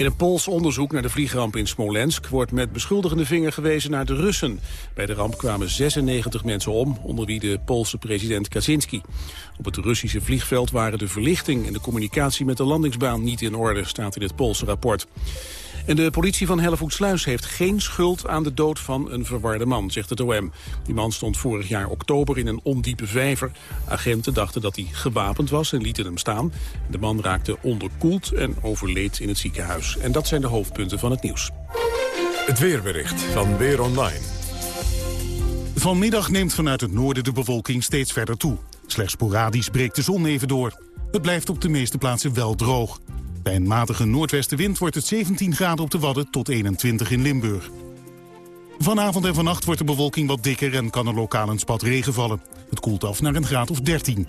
In een Pools onderzoek naar de vliegramp in Smolensk wordt met beschuldigende vinger gewezen naar de Russen. Bij de ramp kwamen 96 mensen om, onder wie de Poolse president Kaczynski. Op het Russische vliegveld waren de verlichting en de communicatie met de landingsbaan niet in orde, staat in het Poolse rapport. En de politie van Hellevoetsluis heeft geen schuld aan de dood van een verwarde man, zegt het OM. Die man stond vorig jaar oktober in een ondiepe vijver. Agenten dachten dat hij gewapend was en lieten hem staan. De man raakte onderkoeld en overleed in het ziekenhuis. En dat zijn de hoofdpunten van het nieuws. Het weerbericht van Weer Online. Vanmiddag neemt vanuit het noorden de bewolking steeds verder toe. Slechts sporadisch breekt de zon even door. Het blijft op de meeste plaatsen wel droog. Bij een matige noordwestenwind wordt het 17 graden op de Wadden tot 21 in Limburg. Vanavond en vannacht wordt de bewolking wat dikker en kan er lokaal een spat regen vallen. Het koelt af naar een graad of 13.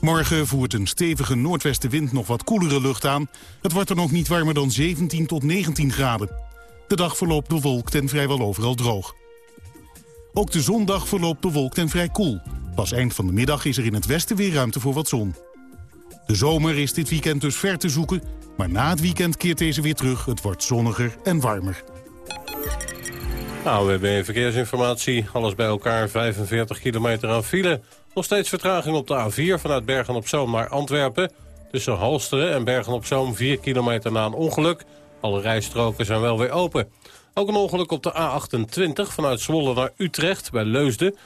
Morgen voert een stevige noordwestenwind nog wat koelere lucht aan. Het wordt er nog niet warmer dan 17 tot 19 graden. De dag verloopt bewolkt en vrijwel overal droog. Ook de zondag verloopt bewolkt en vrij koel. Pas eind van de middag is er in het westen weer ruimte voor wat zon. De zomer is dit weekend dus ver te zoeken, maar na het weekend keert deze weer terug. Het wordt zonniger en warmer. Nou, hebben verkeersinformatie. Alles bij elkaar 45 kilometer aan file. Nog steeds vertraging op de A4 vanuit Bergen op Zoom naar Antwerpen. Tussen Halsteren en Bergen-op-Zoom 4 kilometer na een ongeluk. Alle rijstroken zijn wel weer open. Ook een ongeluk op de A28 vanuit Zwolle naar Utrecht bij Leusden.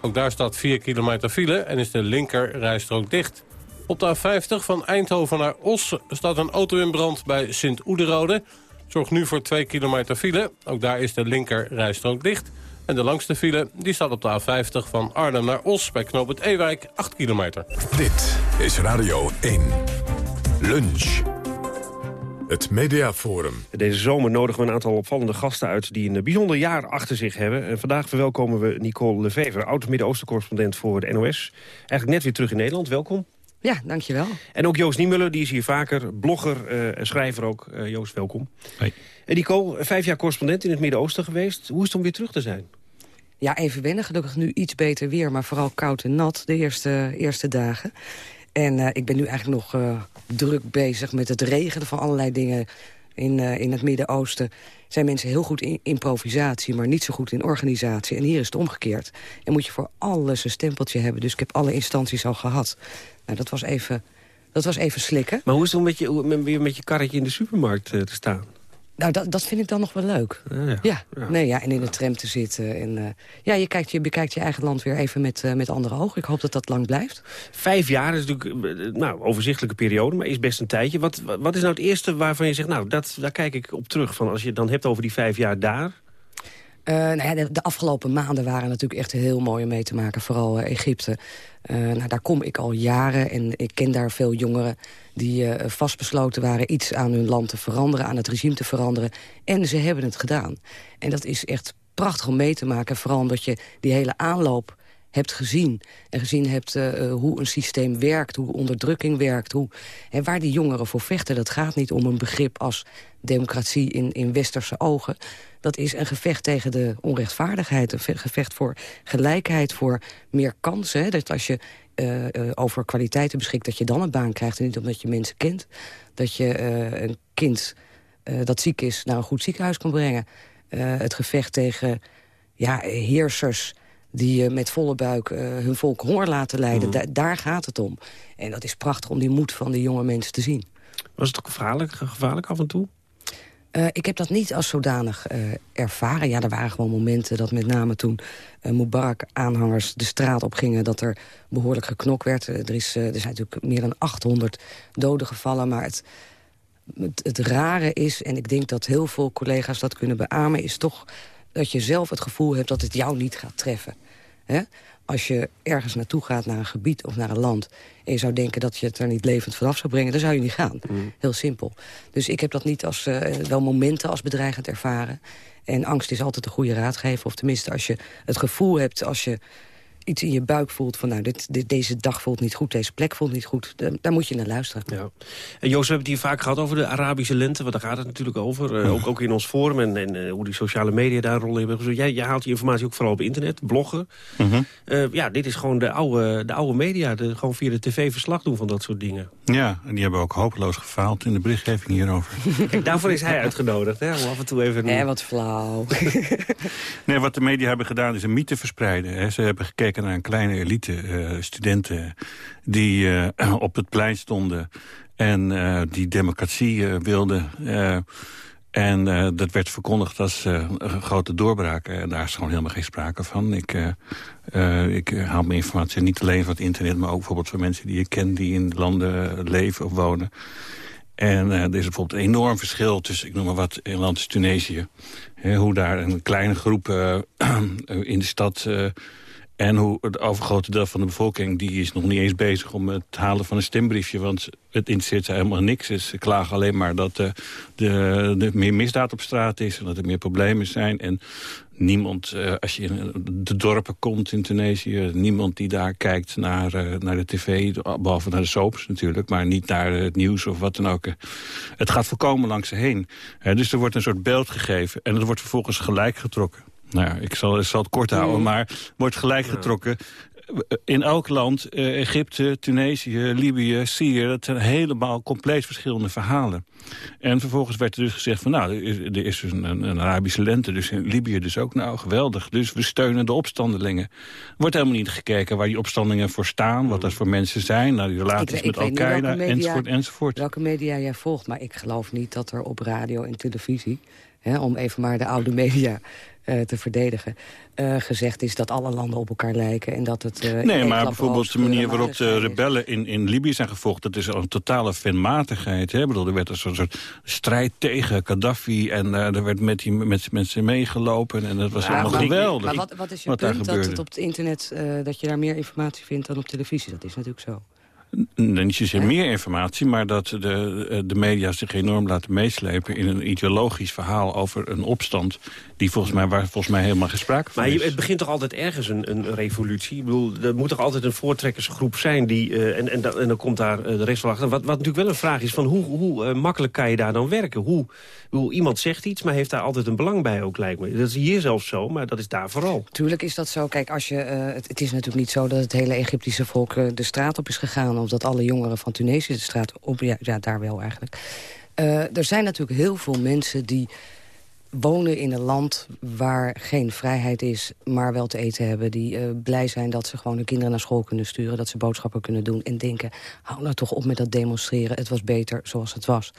Ook daar staat 4 kilometer file en is de linker rijstrook dicht. Op de A50 van Eindhoven naar Os staat een auto in brand bij Sint-Oederode. Zorgt nu voor 2 kilometer file. Ook daar is de linker rijstrook dicht. En de langste file die staat op de A50 van Arnhem naar Os bij Knoop het Ewijk 8 kilometer. Dit is Radio 1. Lunch. Het Mediaforum. Deze zomer nodigen we een aantal opvallende gasten uit... die een bijzonder jaar achter zich hebben. En vandaag verwelkomen we Nicole Lefever, oud-Midden-Oosten-correspondent voor de NOS. Eigenlijk net weer terug in Nederland. Welkom. Ja, dankjewel. En ook Joost Niemuller, die is hier vaker. Blogger en uh, schrijver ook. Uh, Joost, welkom. Hey. En Nicole, vijf jaar correspondent in het Midden-Oosten geweest. Hoe is het om weer terug te zijn? Ja, even wennen. Gelukkig nu iets beter weer, maar vooral koud en nat de eerste, eerste dagen. En uh, ik ben nu eigenlijk nog uh, druk bezig met het regelen van allerlei dingen in, uh, in het Midden-Oosten. Zijn mensen heel goed in improvisatie, maar niet zo goed in organisatie. En hier is het omgekeerd. En moet je voor alles een stempeltje hebben. Dus ik heb alle instanties al gehad. Nou, dat was even, dat was even slikken. Maar hoe is het om met je, met je karretje in de supermarkt te staan? Nou, dat, dat vind ik dan nog wel leuk. Ja, ja. ja. ja. Nee, ja en in de tram te zitten. En, uh, ja, je, kijkt, je bekijkt je eigen land weer even met, uh, met andere ogen. Ik hoop dat dat lang blijft. Vijf jaar is natuurlijk uh, nou, overzichtelijke periode, maar is best een tijdje. Wat, wat is nou het eerste waarvan je zegt, nou, dat, daar kijk ik op terug. Van als je het dan hebt over die vijf jaar daar... Uh, nou ja, de, afgelopen maanden waren natuurlijk echt heel mooi om mee te maken. Vooral uh, Egypte. Uh, nou, daar kom ik al jaren en ik ken daar veel jongeren... die vastbesloten waren iets aan hun land te veranderen... aan het regime te veranderen. En ze hebben het gedaan. En dat is echt prachtig om mee te maken. Vooral omdat je die hele aanloop hebt gezien. En gezien hebt hoe een systeem werkt, hoe onderdrukking werkt. Hoe, hè, waar die jongeren voor vechten, dat gaat niet om een begrip als democratie in, in westerse ogen. Dat is een gevecht tegen de onrechtvaardigheid. Een gevecht voor gelijkheid, voor meer kansen. Hè? Dat als je uh, uh, over kwaliteiten beschikt, dat je dan een baan krijgt. En niet omdat je mensen kent. Dat je een kind dat ziek is naar een goed ziekenhuis kan brengen. het gevecht tegen ja, heersers die met volle buik hun volk honger laten leiden. Mm. Da daar gaat het om. En dat is prachtig om die moed van die jonge mensen te zien. Was het ook gevaarlijk, gevaarlijk af en toe? Uh, ik heb dat niet als zodanig ervaren. Ja, er waren gewoon momenten dat met name toen Mubarak-aanhangers de straat op gingen... dat er behoorlijk geknokt werd. er, is, er zijn natuurlijk meer dan 800 doden gevallen, maar het... Het, rare is, en ik denk dat heel veel collega's dat kunnen beamen... is toch dat je zelf het gevoel hebt dat het jou niet gaat treffen. He? Als je ergens naartoe gaat, naar een gebied of naar een land... en je zou denken dat je het er niet levend vanaf zou brengen... dan zou je niet gaan. Mm. Heel simpel. Dus ik heb dat niet als uh, wel momenten als bedreigend ervaren. En angst is altijd een goede raadgever. Of tenminste, als je het gevoel hebt... als je iets in je buik voelt van... nou, dit, dit, deze dag voelt niet goed, deze plek voelt niet goed... daar, daar moet je naar luisteren. Ja. En Joost, we hebben het hier vaak gehad over de Arabische lente... want daar gaat het natuurlijk over, uh, ook, ook in ons forum... en, en uh, hoe die sociale media daar een rol in hebben. Jij, jij haalt die informatie ook vooral op internet, bloggen. Mm -hmm. uh, ja, dit is gewoon de oude, de oude media, de, gewoon via de tv verslag doen van dat soort dingen. Ja, en die hebben ook hopeloos gefaald in de berichtgeving hierover. Kijk, daarvoor is hij uitgenodigd, hè, om af en toe even... Eh, wat flauw. nee, wat de media hebben gedaan is een mythe verspreiden. Hè. Ze hebben gekeken naar een kleine elite uh, studenten die uh, op het plein stonden en uh, die democratie wilden. en dat werd verkondigd als een grote doorbraak. En daar is gewoon helemaal geen sprake van. Ik, ik haal mijn informatie niet alleen van het internet... maar ook bijvoorbeeld van mensen die ik ken die in landen leven of wonen. En uh, er is bijvoorbeeld een enorm verschil tussen, ik noem maar wat, in land Tunesië. He, hoe daar een kleine groep uh, in de stad... En hoe het overgrote deel van de bevolking... die is nog niet eens bezig om het halen van een stembriefje. Want het interesseert ze helemaal niks. Dus ze klagen alleen maar dat uh, de, de meer misdaad op straat is... en dat er meer problemen zijn. En niemand, uh, als je in de dorpen komt in Tunesië... niemand die daar kijkt naar, uh, naar de tv, behalve naar de soaps natuurlijk... maar niet naar het nieuws of wat dan ook. Het gaat voorkomen langs ze heen. dus er wordt een soort beeld gegeven en het wordt vervolgens gelijk getrokken nou ja, ik zal, ik zal het kort houden, maar wordt gelijk getrokken. in elk land, uh, Egypte, Tunesië, Libië, Syrië... dat zijn helemaal compleet verschillende verhalen. En vervolgens werd er dus gezegd van... nou, er is, dus een, een, Arabische lente, dus in Libië dus ook. Nou, geweldig. Dus we steunen de opstandelingen. Er wordt helemaal niet gekeken waar die opstandelingen voor staan... wat dat voor mensen zijn, nou, die relaties met Al-Qaeda, enzovoort, enzovoort. Welke media jij volgt, maar ik geloof niet dat er op radio en televisie... Hè, om even maar de oude media te verdedigen... Uh, gezegd is dat alle landen op elkaar lijken. En dat het, uh, nee, maar bijvoorbeeld de manier waarop de rebellen in, in Libië zijn gevolgd... dat is een totale fanmatigheid. Hè? Bedoel, er werd een soort, strijd tegen Gaddafi... en er werd met die met mensen meegelopen. En dat was ja, allemaal geweldig. Maar wat, wat is je punt dat het op het internet... dat je daar meer informatie vindt dan op televisie? Dat is natuurlijk zo. Niet zozeer meer informatie, maar dat de, eh, de media zich enorm laten meeslepen... in een ideologisch verhaal over een opstand... die volgens mij, waar volgens mij helemaal geen sprake van maar is. het begint toch altijd ergens een, een revolutie? Ik bedoel, er moet toch altijd een voortrekkersgroep zijn... Die, uh, en, en, en, dan komt daar uh, de rest van achter. Wat, wat natuurlijk wel een vraag is, van hoe, hoe makkelijk kan je daar dan werken? Hoe, hoe iemand zegt iets, maar heeft daar altijd een belang bij ook, lijkt me. Dat is hier zelfs zo, maar dat is daar vooral. Tuurlijk is dat zo. Kijk, als je, het, het, is natuurlijk niet zo dat het hele Egyptische volk de straat op is gegaan of dat alle jongeren van Tunesië de straat op... Ja, ja daar wel eigenlijk. Uh, er zijn natuurlijk heel veel mensen die wonen in een land waar geen vrijheid is, maar wel te eten hebben. Die uh, blij zijn dat ze gewoon hun kinderen naar school kunnen sturen. Dat ze boodschappen kunnen doen en denken... hou nou toch op met dat demonstreren. Het was beter zoals het was.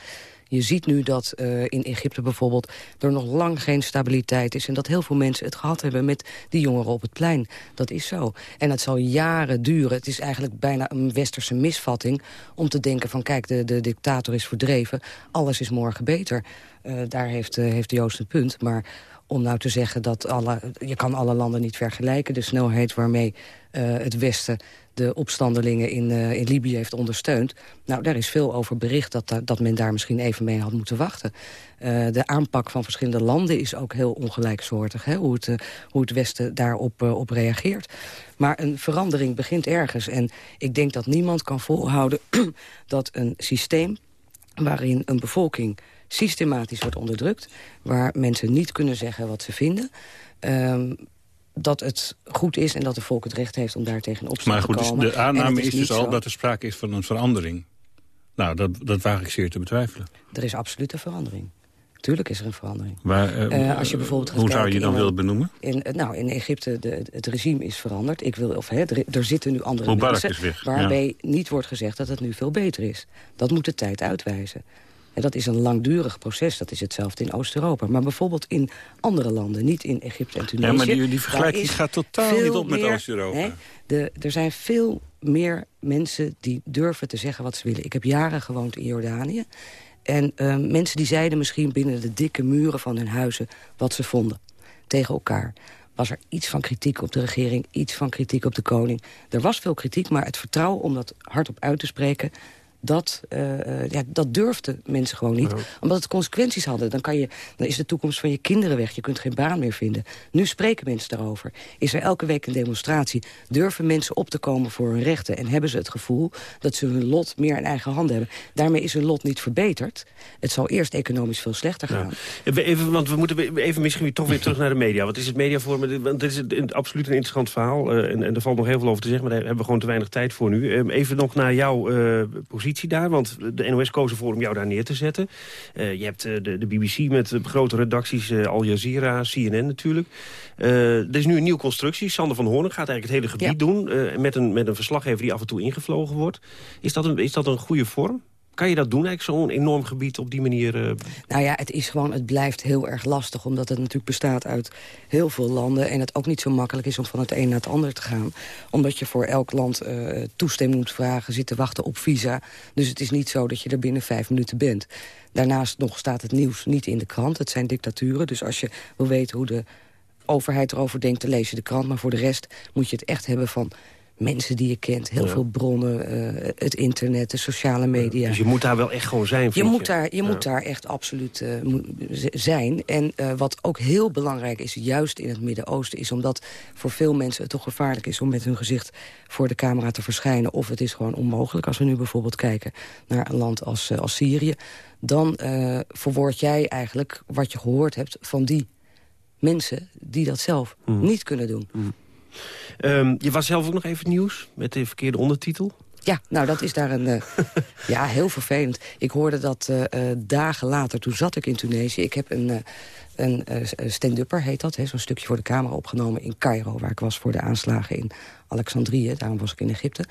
Je ziet nu dat uh, in Egypte bijvoorbeeld er nog lang geen stabiliteit is... en dat heel veel mensen het gehad hebben met die jongeren op het plein. Dat is zo. En het zal jaren duren. Het is eigenlijk bijna een westerse misvatting om te denken van... kijk, de, de dictator is verdreven, alles is morgen beter. Uh, daar heeft, uh, heeft Joost een punt, maar om nou te zeggen dat alle... je kan alle landen niet vergelijken. De snelheid waarmee uh, het Westen de opstandelingen in, uh, in Libië heeft ondersteund. Nou, daar is veel over bericht dat, dat men daar misschien even mee had moeten wachten. De aanpak van verschillende landen is ook heel ongelijksoortig. Hè, hoe, het, hoe het Westen daarop op reageert. Maar een verandering begint ergens. En ik denk dat niemand kan volhouden dat een systeem waarin een bevolking systematisch wordt onderdrukt... waar mensen niet kunnen zeggen wat ze vinden... Uh, dat het goed is en dat de volk het recht heeft om daar tegen maar goed, te komen. Dus de aanname is, is dus al dat er sprake is van een verandering. Nou, dat, dat waag ik zeer te betwijfelen. Er is absoluut een verandering. Tuurlijk is er een verandering. Maar, uh, uh, als je bijvoorbeeld hoe zou je dan willen benoemen? In, nou, in Egypte, de, het regime is veranderd. Ik wil, of, hè, er, er zitten nu andere Mubarak mensen... waarbij ja. niet wordt gezegd dat het nu veel beter is. Dat moet de tijd uitwijzen. En dat is een langdurig proces, dat is hetzelfde in Oost-Europa. Maar bijvoorbeeld in andere landen, niet in Egypte en Tunesië. Ja, maar die, die vergelijking gaat totaal niet op met Oost-Europa. Er zijn veel meer mensen die durven te zeggen wat ze willen. Ik heb jaren gewoond in Jordanië. En uh, mensen die zeiden misschien binnen de dikke muren van hun huizen wat ze vonden. Tegen elkaar was er iets van kritiek op de regering, iets van kritiek op de koning. Er was veel kritiek, maar het vertrouwen om dat hardop uit te spreken dat, uh, ja, dat durfden mensen gewoon niet. Omdat het consequenties hadden. Dan, kan je, dan is de toekomst van je kinderen weg. Je kunt geen baan meer vinden. Nu spreken mensen daarover. Is er elke week een demonstratie. Durven mensen op te komen voor hun rechten. En hebben ze het gevoel dat ze hun lot meer in eigen handen hebben. Daarmee is hun lot niet verbeterd. Het zal eerst economisch veel slechter gaan. Ja. Even, want we moeten even misschien toch weer terug naar de media. Wat is het mediaforum? Want dit is een, absoluut een interessant verhaal. Uh, en, en, er valt nog heel veel over te zeggen. Maar daar hebben we gewoon te weinig tijd voor nu. Um, even nog naar jouw positie daar? Want de NOS koos ervoor om jou daar neer te zetten. Uh, je hebt uh, de, de, BBC met uh, grote redacties, Al Jazeera, CNN natuurlijk. er is nu een nieuwe constructie. Sander van Hoorn gaat eigenlijk het hele gebied ja. doen... met, een, met een verslaggever die af en toe ingevlogen wordt. Is dat een, is dat een goede vorm? Kan je dat doen, eigenlijk zo'n enorm gebied op die manier? Uh... Nou ja, het is gewoon, het blijft heel erg lastig. Omdat het natuurlijk bestaat uit heel veel landen. En het ook niet zo makkelijk is om van het een naar het ander te gaan. Omdat je voor elk land uh, toestemming moet vragen, zit te wachten op visa. Dus het is niet zo dat je er binnen vijf minuten bent. Daarnaast nog staat het nieuws niet in de krant. Het zijn dictaturen, dus als je wil weten hoe de overheid erover denkt, lees je de krant. Maar voor de rest moet je het echt hebben van mensen die je kent, heel ja. veel bronnen, uh, het internet, de sociale media. Dus je moet daar wel echt gewoon zijn, Je moet daar, je ja. moet daar echt absoluut uh, zijn. En uh, wat ook heel belangrijk is, juist in het Midden-Oosten... is omdat voor veel mensen het toch gevaarlijk is... om met hun gezicht voor de camera te verschijnen. Of het is gewoon onmogelijk. Als we nu bijvoorbeeld kijken naar een land als, als Syrië... dan verwoord jij eigenlijk wat je gehoord hebt van die mensen... die dat zelf mm. niet kunnen doen. Mm. Ehm, je was zelf ook nog even nieuws met de verkeerde ondertitel. Ja, nou dat is daar een... Uh, ja, heel vervelend. Ik hoorde dat uh, dagen later, toen zat ik in Tunesië. Ik heb een, een stand-upper, heet dat. Zo'n stukje voor de camera opgenomen in Cairo... waar ik was voor de aanslagen in Alexandrië. Daarom was ik in Egypte.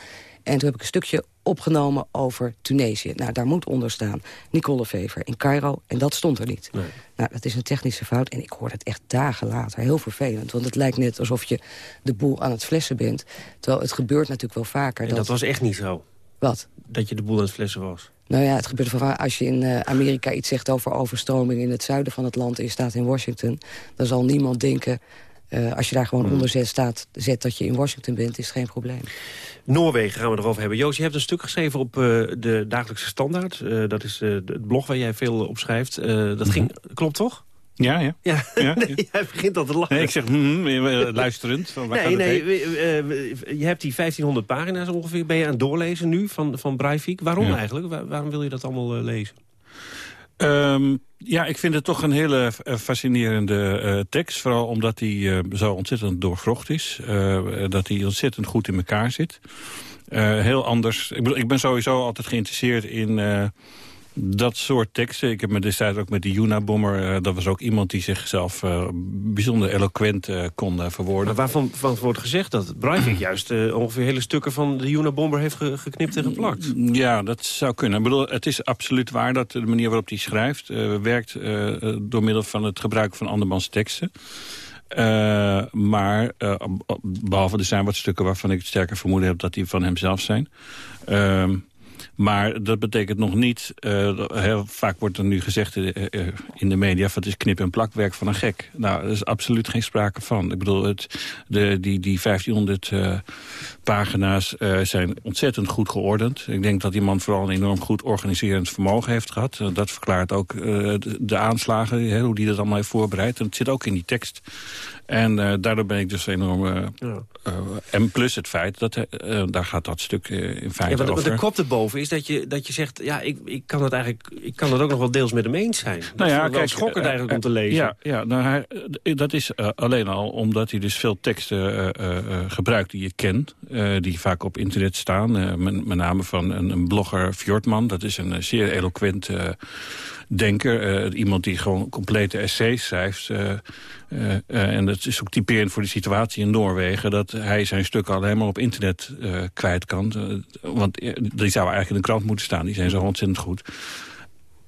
En toen heb ik een stukje opgenomen over Tunesië. Nou, daar moet onder staan Nicole Vever in Cairo. En dat stond er niet. Nee. Nou, dat is een technische fout. En ik hoor het echt dagen later. Heel vervelend. Want het lijkt net alsof je de boel aan het flessen bent. Terwijl het gebeurt natuurlijk wel vaker. En dat, dat was echt niet zo? Wat? Dat je de boel aan het flessen was? Nou ja, het gebeurt vaak. Als je in uh, Amerika iets zegt over overstroming in het zuiden van het land... en je staat in Washington, dan zal niemand denken... Uh, als je daar gewoon Hmm. onder zet, staat, zet dat je in Washington bent, is het geen probleem. Noorwegen gaan we erover hebben. Joost, je hebt een stuk geschreven op uh, de Dagelijkse Standaard. Uh, dat is uh, het blog waar jij veel op schrijft. dat ging, klopt toch? Ja, ja. ja. ja, nee, jij begint al te lachen. Nee, ik zeg mm, luisterend. Van, nee, nee, je hebt die 1500 pagina's ongeveer. Ben je aan het doorlezen nu van, van Breivik. Waarom ja. eigenlijk? Waar, waarom wil je dat allemaal lezen? Um, ja, ik vind het toch een hele fascinerende uh, tekst. Vooral omdat hij uh, zo ontzettend doorvrocht is. Dat hij ontzettend goed in elkaar zit. heel anders. Ik, bedoel, ik ben sowieso altijd geïnteresseerd in dat soort teksten. Ik heb me destijds ook met de Juna-bomber... dat was ook iemand die zichzelf bijzonder eloquent kon verwoorden. Maar waarvan van wordt gezegd dat Breivik juist ongeveer hele stukken... van de Juna-bomber heeft ge geknipt en geplakt? Ja, dat zou kunnen. Ik bedoel, het is absoluut waar dat de manier waarop hij schrijft... werkt door middel van het gebruik van andermans teksten. Uh, maar uh, behalve er zijn wat stukken waarvan ik het sterker vermoeden heb... dat die van hemzelf zijn. Uh, maar dat betekent nog niet... Heel vaak wordt er nu gezegd uh, uh, in de media... van het is knip- en plakwerk van een gek. Nou, daar is absoluut geen sprake van. Ik bedoel, het, de, die, die 1500 pagina's zijn ontzettend goed geordend. Ik denk dat die man vooral een enorm goed organiserend vermogen heeft gehad. dat verklaart ook de, de, aanslagen, hoe die dat allemaal heeft voorbereid. En het zit ook in die tekst. En daardoor ben ik dus enorm... Ja. en plus het feit, dat daar gaat dat stuk in feite ja, de, over. de kop erboven is dat je, dat je zegt... ja, ik, ik kan het eigenlijk ik kan het ook nog wel deels met hem eens zijn. Dat nou ja, kijk, schokkend eigenlijk om te lezen. Ja, ja nou, hij, dat is alleen al omdat hij dus veel teksten gebruikt die je kent. die vaak op internet staan. met, met, name van een, een blogger Fjordman. Dat is een zeer eloquent denker. iemand die gewoon complete essays schrijft... Uh, uh, en dat is ook typerend voor de situatie in Noorwegen... dat hij zijn stukken alleen maar op internet uh, kwijt kan. want die zou eigenlijk in de krant moeten staan. Die zijn zo ontzettend goed.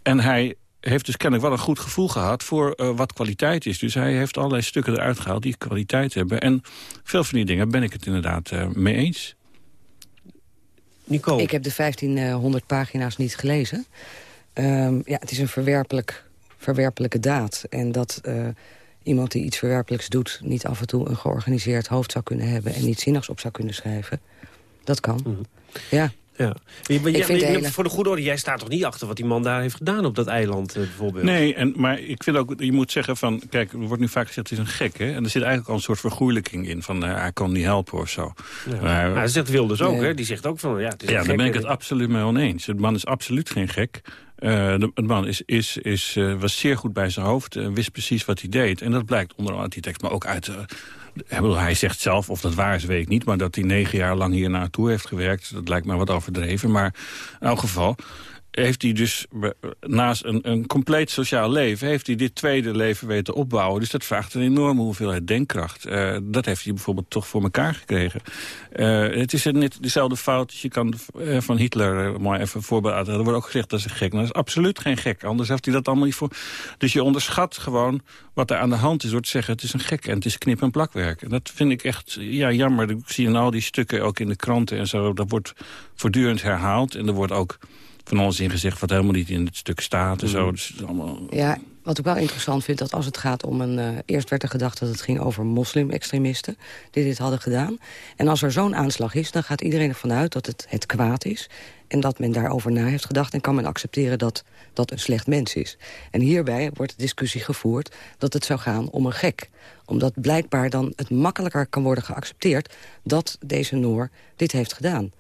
En hij heeft dus kennelijk wel een goed gevoel gehad... voor wat kwaliteit is. Dus hij heeft allerlei stukken eruit gehaald die kwaliteit hebben. En veel van die dingen ben ik het inderdaad mee eens. Nico? Ik heb de 1500 pagina's niet gelezen. Um, ja, het is een verwerpelijk, verwerpelijke daad. En dat iemand die iets verwerpelijks doet... niet af en toe een georganiseerd hoofd zou kunnen hebben... en iets zinnigs op zou kunnen schrijven. Dat kan. Mm -hmm. Ja. Ja. Je, je, je, hele... Voor de goede orde, jij staat toch niet achter wat die man daar heeft gedaan op dat eiland uh, bijvoorbeeld? Nee, en, maar ik vind ook, je moet zeggen van, kijk, er wordt nu vaak gezegd het is een gek, hè? En er zit eigenlijk al een soort vergoeilijking in van, uh, hij kan niet helpen of zo. Ja. Maar, maar dat zegt Wilders ook, nee. hè? Die zegt ook van, ja, het is Ja, daar ben ik het absoluut mee oneens. Het man is absoluut geen gek. Uh, de, man is, is, is, uh, was zeer goed bij zijn hoofd, uh, wist precies wat hij deed. En dat blijkt onder andere uit die tekst, maar ook uit... hij zegt zelf, of dat waar is, weet ik niet... maar dat hij negen jaar lang hier naartoe heeft gewerkt... dat lijkt me wat overdreven, maar in elk geval heeft hij dus naast een, een compleet sociaal leven... heeft hij dit tweede leven weten opbouwen. Dus dat vraagt een enorme hoeveelheid denkkracht. Uh, dat heeft hij bijvoorbeeld toch voor elkaar gekregen. Uh, het is net dezelfde fout. Je kan uh, van Hitler mooi even voorbeelden. Er wordt ook gezegd dat een gek. Maar dat is absoluut geen gek. Anders heeft hij dat allemaal niet voor. Dus je onderschat gewoon wat er aan de hand is... door te zeggen het is een gek en het is knip- en plakwerk. En dat vind ik echt ja, jammer. Ik zie in al die stukken, ook in de kranten en zo... dat wordt voortdurend herhaald. En er wordt ook van alles in gezegd wat helemaal niet in het stuk staat en zo. Dus allemaal... Ja, wat ik wel interessant vind, dat als het gaat om een... Uh, eerst werd er gedacht dat het ging over moslim-extremisten die dit hadden gedaan. En als er zo'n aanslag is, dan gaat iedereen ervan uit dat het het kwaad is. En dat men daarover na heeft gedacht en kan men accepteren dat dat een slecht mens is. En hierbij wordt de discussie gevoerd dat het zou gaan om een gek. Omdat blijkbaar dan het makkelijker kan worden geaccepteerd dat deze Noor dit heeft gedaan.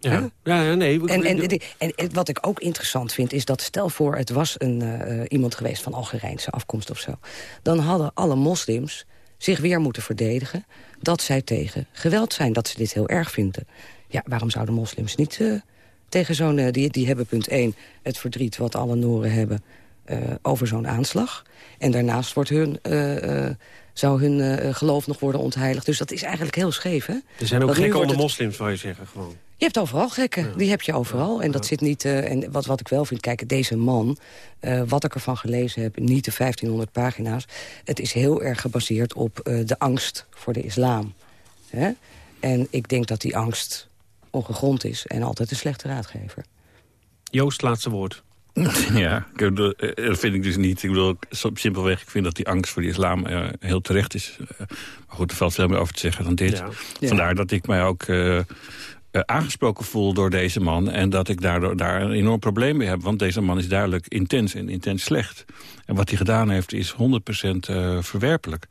Ja, ja, ja nee. En, en, en, en, wat ik ook interessant vind, is dat stel voor... het was een, uh, iemand geweest van Algerijnse afkomst of zo. Dan hadden alle moslims zich weer moeten verdedigen... dat zij tegen geweld zijn, dat ze dit heel erg vinden. Ja, waarom zouden moslims niet uh, tegen zo'n... Uh, die, die hebben punt 1 het verdriet wat alle Noren hebben over zo'n aanslag. En daarnaast wordt hun, zou hun geloof nog worden ontheiligd. Dus dat is eigenlijk heel scheef, hè? Er zijn ook gekke onder het... moslims, zou je zeggen, gewoon. Je hebt overal gekken, die heb je overal. En dat zit niet. Uh, en wat, wat ik wel vind, kijk, deze man, uh, wat ik ervan gelezen heb, niet de 1500 pagina's. Het is heel erg gebaseerd op uh, de angst voor de islam. Hè? En ik denk dat die angst ongegrond is en altijd een slechte raadgever. Joost, laatste woord. Ja, dat vind ik dus niet. Ik bedoel, simpelweg, ik vind dat die angst voor de islam uh, heel terecht is. Uh, maar goed, er valt veel meer over te zeggen dan dit. Ja. Vandaar dat ik mij ook uh, uh, aangesproken voel door deze man... en dat ik daardoor daar een enorm probleem mee heb. Want deze man is duidelijk intens en intens slecht. En wat hij gedaan heeft is 100% uh, verwerpelijk.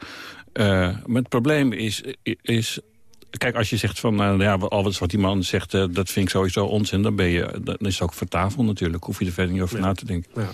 Uh, maar het probleem is, is Kijk, als je zegt van, nou ja, alles wat die man zegt, uh, dat vind ik sowieso onzin, dan, ben je, dan is het ook voor tafel natuurlijk. Hoef je er verder niet over ja. na te denken. Ja.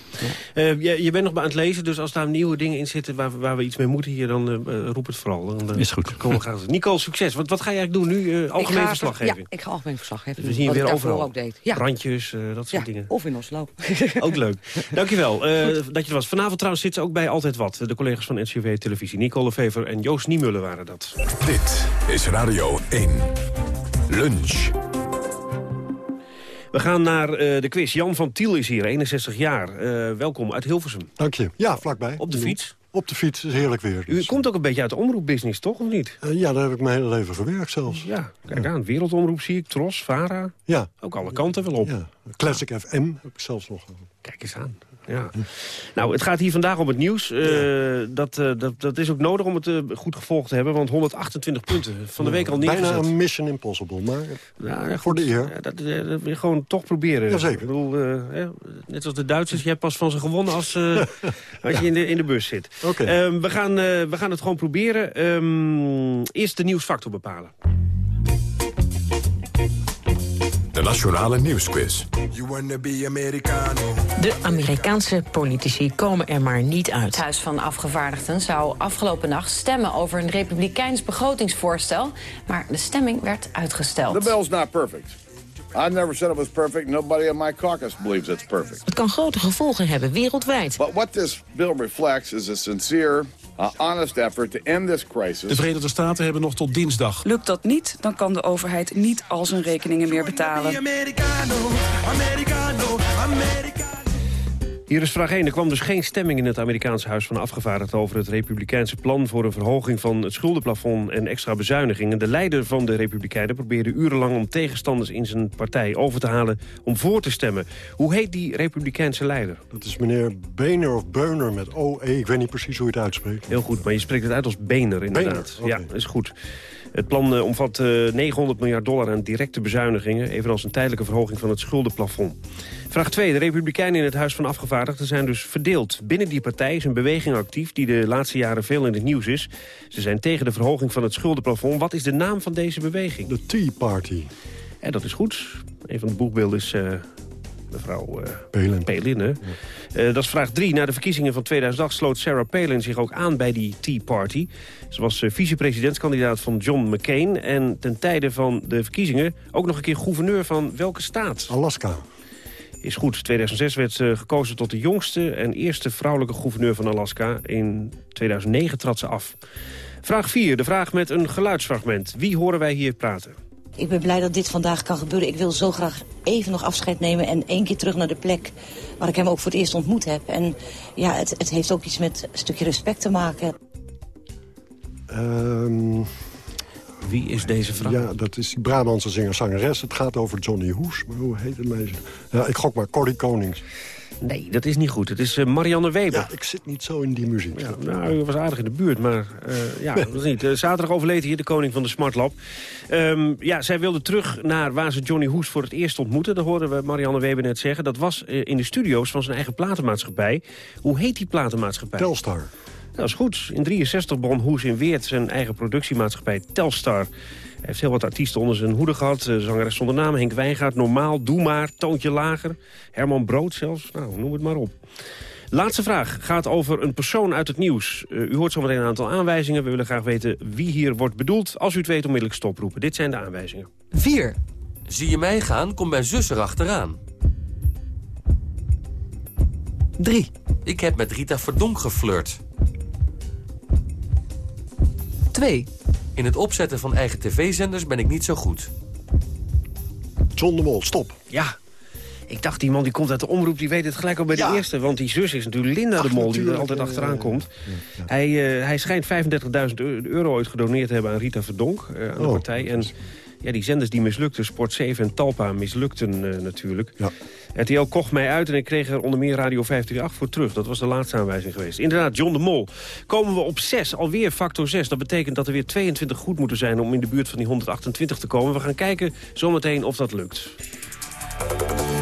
Uh, je, je, bent nog aan het lezen, dus als daar nieuwe dingen in zitten waar, waar we iets mee moeten hier, dan uh, roep het vooral. Dan, is goed. Komen we graag. Nicole, succes. Wat, wat ga jij eigenlijk doen nu? algemeen verslaggeving? Ja, ik ga algemeen verslaggeving. We zien je weer overal. Ook deed. Ja. Randjes, dat soort ja, dingen. Of in Oslo. ook leuk. Dankjewel dat je er was. Vanavond trouwens zitten ze ook bij Altijd Wat. De collega's van NCV Televisie. Nicole Vever en Joost Niemuller waren dat. Dit is Radio 1. Lunch. We gaan naar uh, de quiz. Jan van Tiel is hier, 61 jaar. Uh, welkom uit Hilversum. Dank je. Ja, vlakbij. Op de fiets? Op de fiets, is heerlijk weer. Dus. U komt ook een beetje uit de omroepbusiness, toch, of niet? Uh, ja, daar heb ik mijn hele leven gewerkt zelfs. Ja, kijk ja. aan. Wereldomroep zie ik, Tros, Vara. Ja. Ook alle kanten wel op. Ja. Classic FM heb ik zelfs nog. Kijk eens aan. Ja. Nou, het gaat hier vandaag om het nieuws. Uh, ja. dat, uh, dat, dat is ook nodig om het uh, goed gevolgd te hebben. Want 128 punten van de week al neergezet. Bijna een mission impossible, maar ja, ja, voor de eer. Ja, dat, dat, wil je gewoon toch proberen. Jazeker. Ik bedoel, net als de Duitsers, je hebt pas van ze gewonnen als, als je in de, in de bus zit. Okay. we, gaan, we gaan het gewoon proberen. Um, eerst de nieuwsfactor bepalen. De Nationale Nieuwsquiz. De Amerikaanse politici komen er maar niet uit. Het Huis van Afgevaardigden zou afgelopen nacht stemmen over een republikeins begrotingsvoorstel. Maar de stemming werd uitgesteld. The bill's not perfect. I've never said it was perfect. Nobody in my caucus believes it's perfect. Het kan grote gevolgen hebben wereldwijd. But what this bill reflects is a sincere A honest effort to end this crisis. De Verenigde Staten hebben nog tot dinsdag. Lukt dat niet, dan kan de overheid niet al zijn rekeningen meer betalen. Hier is vraag 1. Er kwam dus geen stemming in het Amerikaanse Huis van Afgevaardigden... over het Republikeinse plan voor een verhoging van het schuldenplafond... en extra bezuinigingen. De leider van de Republikeinen probeerde urenlang om tegenstanders in zijn partij over te halen... om voor te stemmen. Hoe heet die Republikeinse leider? Dat is meneer Boehner of Beuner met OE. Ik weet niet precies hoe je het uitspreekt. Heel goed, maar je spreekt het uit als Boehner inderdaad. Okay. Ja, is goed. Het plan uh, omvat uh, 900 miljard dollar aan directe bezuinigingen... evenals een tijdelijke verhoging van het schuldenplafond. Vraag 2. De Republikeinen in het Huis van Afgevaardigden zijn dus verdeeld. Binnen die partij is een beweging actief die de laatste jaren veel in het nieuws is. Ze zijn tegen de verhoging van het schuldenplafond. Wat is de naam van deze beweging? De Tea Party. En dat is goed. Een van de boekbeelden is... Uh, mevrouw uh, Palin. Palin hè? Ja. Uh, dat is vraag 3. Na de verkiezingen van 2008 sloot Sarah Palin zich ook aan bij die Tea Party. Ze was uh, vicepresidentskandidaat van John McCain... en ten tijde van de verkiezingen ook nog een keer gouverneur van welke staat? Alaska. Is goed. 2006 werd ze gekozen tot de jongste en eerste vrouwelijke gouverneur van Alaska. In 2009 trad ze af. Vraag 4. De vraag met een geluidsfragment. Wie horen wij hier praten? Ik ben blij dat dit vandaag kan gebeuren. Ik wil zo graag even nog afscheid nemen en één keer terug naar de plek waar ik hem ook voor het eerst ontmoet heb. En ja, het, het heeft ook iets met een stukje respect te maken. Um, Wie is deze vrouw? Ja, dat is die Brabantse zinger-zangeres. Het gaat over Johnny Hoes. Maar hoe heet het meisje? Ja, ik gok maar Corrie Konings. Nee, dat is niet goed. Het is uh, Marianne Weber. Ja, ik zit niet zo in die muziek. Ja, nou, u was aardig in de buurt, maar uh, ja, dat was niet. Uh, zaterdag overleed hier de koning van de Smartlab. Um, ja, zij wilde terug naar waar ze Johnny Hoes voor het eerst ontmoette. Dat hoorden we Marianne Weber net zeggen. Dat was in de studio's van zijn eigen platenmaatschappij. Hoe heet die platenmaatschappij? Telstar. Dat is goed. In 63 begon Hoes in Weert zijn eigen productiemaatschappij Telstar. Hij heeft heel wat artiesten onder zijn hoede gehad. Zangeres zonder naam, Henk Wijngaard, Normaal, Doe Maar, Toontje Lager. Herman Brood zelfs, nou, noem het maar op. Laatste vraag gaat over een persoon uit het nieuws. Uh, u hoort zometeen een aantal aanwijzingen. We willen graag weten wie hier wordt bedoeld. Als u het weet, onmiddellijk stoproepen. Dit zijn de aanwijzingen. 4. Zie je mij gaan, kom mijn zus erachteraan. 3. Ik heb met Rita Verdonk geflirt. 2. In het opzetten van eigen tv-zenders ben ik niet zo goed. John de Mol, stop. Ja, ik dacht, die man die komt uit de omroep, die weet het gelijk al bij de eerste. Want die zus is natuurlijk Linda de Mol, die er altijd achteraan komt. Hij, uh, hij schijnt 35.000 euro ooit gedoneerd te hebben aan Rita Verdonk, uh, aan de oh. partij. En ja, die zenders die mislukten, Sport 7 en Talpa mislukten uh, natuurlijk. Ja. RTL kocht mij uit en ik kreeg er onder meer Radio 538 voor terug. Dat was de laatste aanwijzing geweest. Inderdaad, John de Mol. Komen we op 6, alweer factor 6. Dat betekent dat er weer 22 goed moeten zijn om in de buurt van die 128 te komen. We gaan kijken zometeen of dat lukt.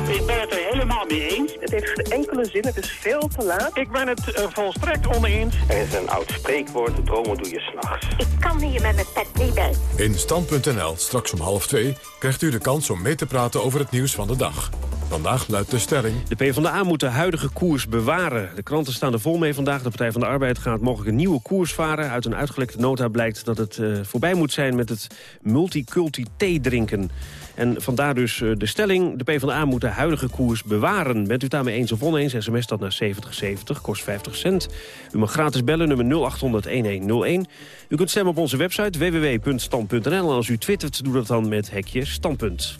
Ik ben het helemaal mee eens. Het heeft geen enkele zin, het is veel te laat. Ik ben het uh, volstrekt oneens. Er is een oud spreekwoord, dromen doe je s'nachts. Ik kan hier met mijn pet niet bij. In Stand.nl, straks om half twee, krijgt u de kans om mee te praten over het nieuws van de dag. Vandaag luidt de stelling. De PvdA moet de huidige koers bewaren. De kranten staan er vol mee vandaag. De Partij van de Arbeid gaat mogelijk een nieuwe koers varen. Uit een uitgelekte nota blijkt dat het uh, voorbij moet zijn met het multiculti thee drinken. En vandaar dus uh, de stelling, de PvdA moet de huidige koers bewaren. Bent u daarmee eens of oneens, sms dat naar 7070, kost 50 cent. U mag gratis bellen, nummer 0800-1101. U kunt stemmen op onze website www.stand.nl. En als u twittert, doe dat dan met hekje standpunt.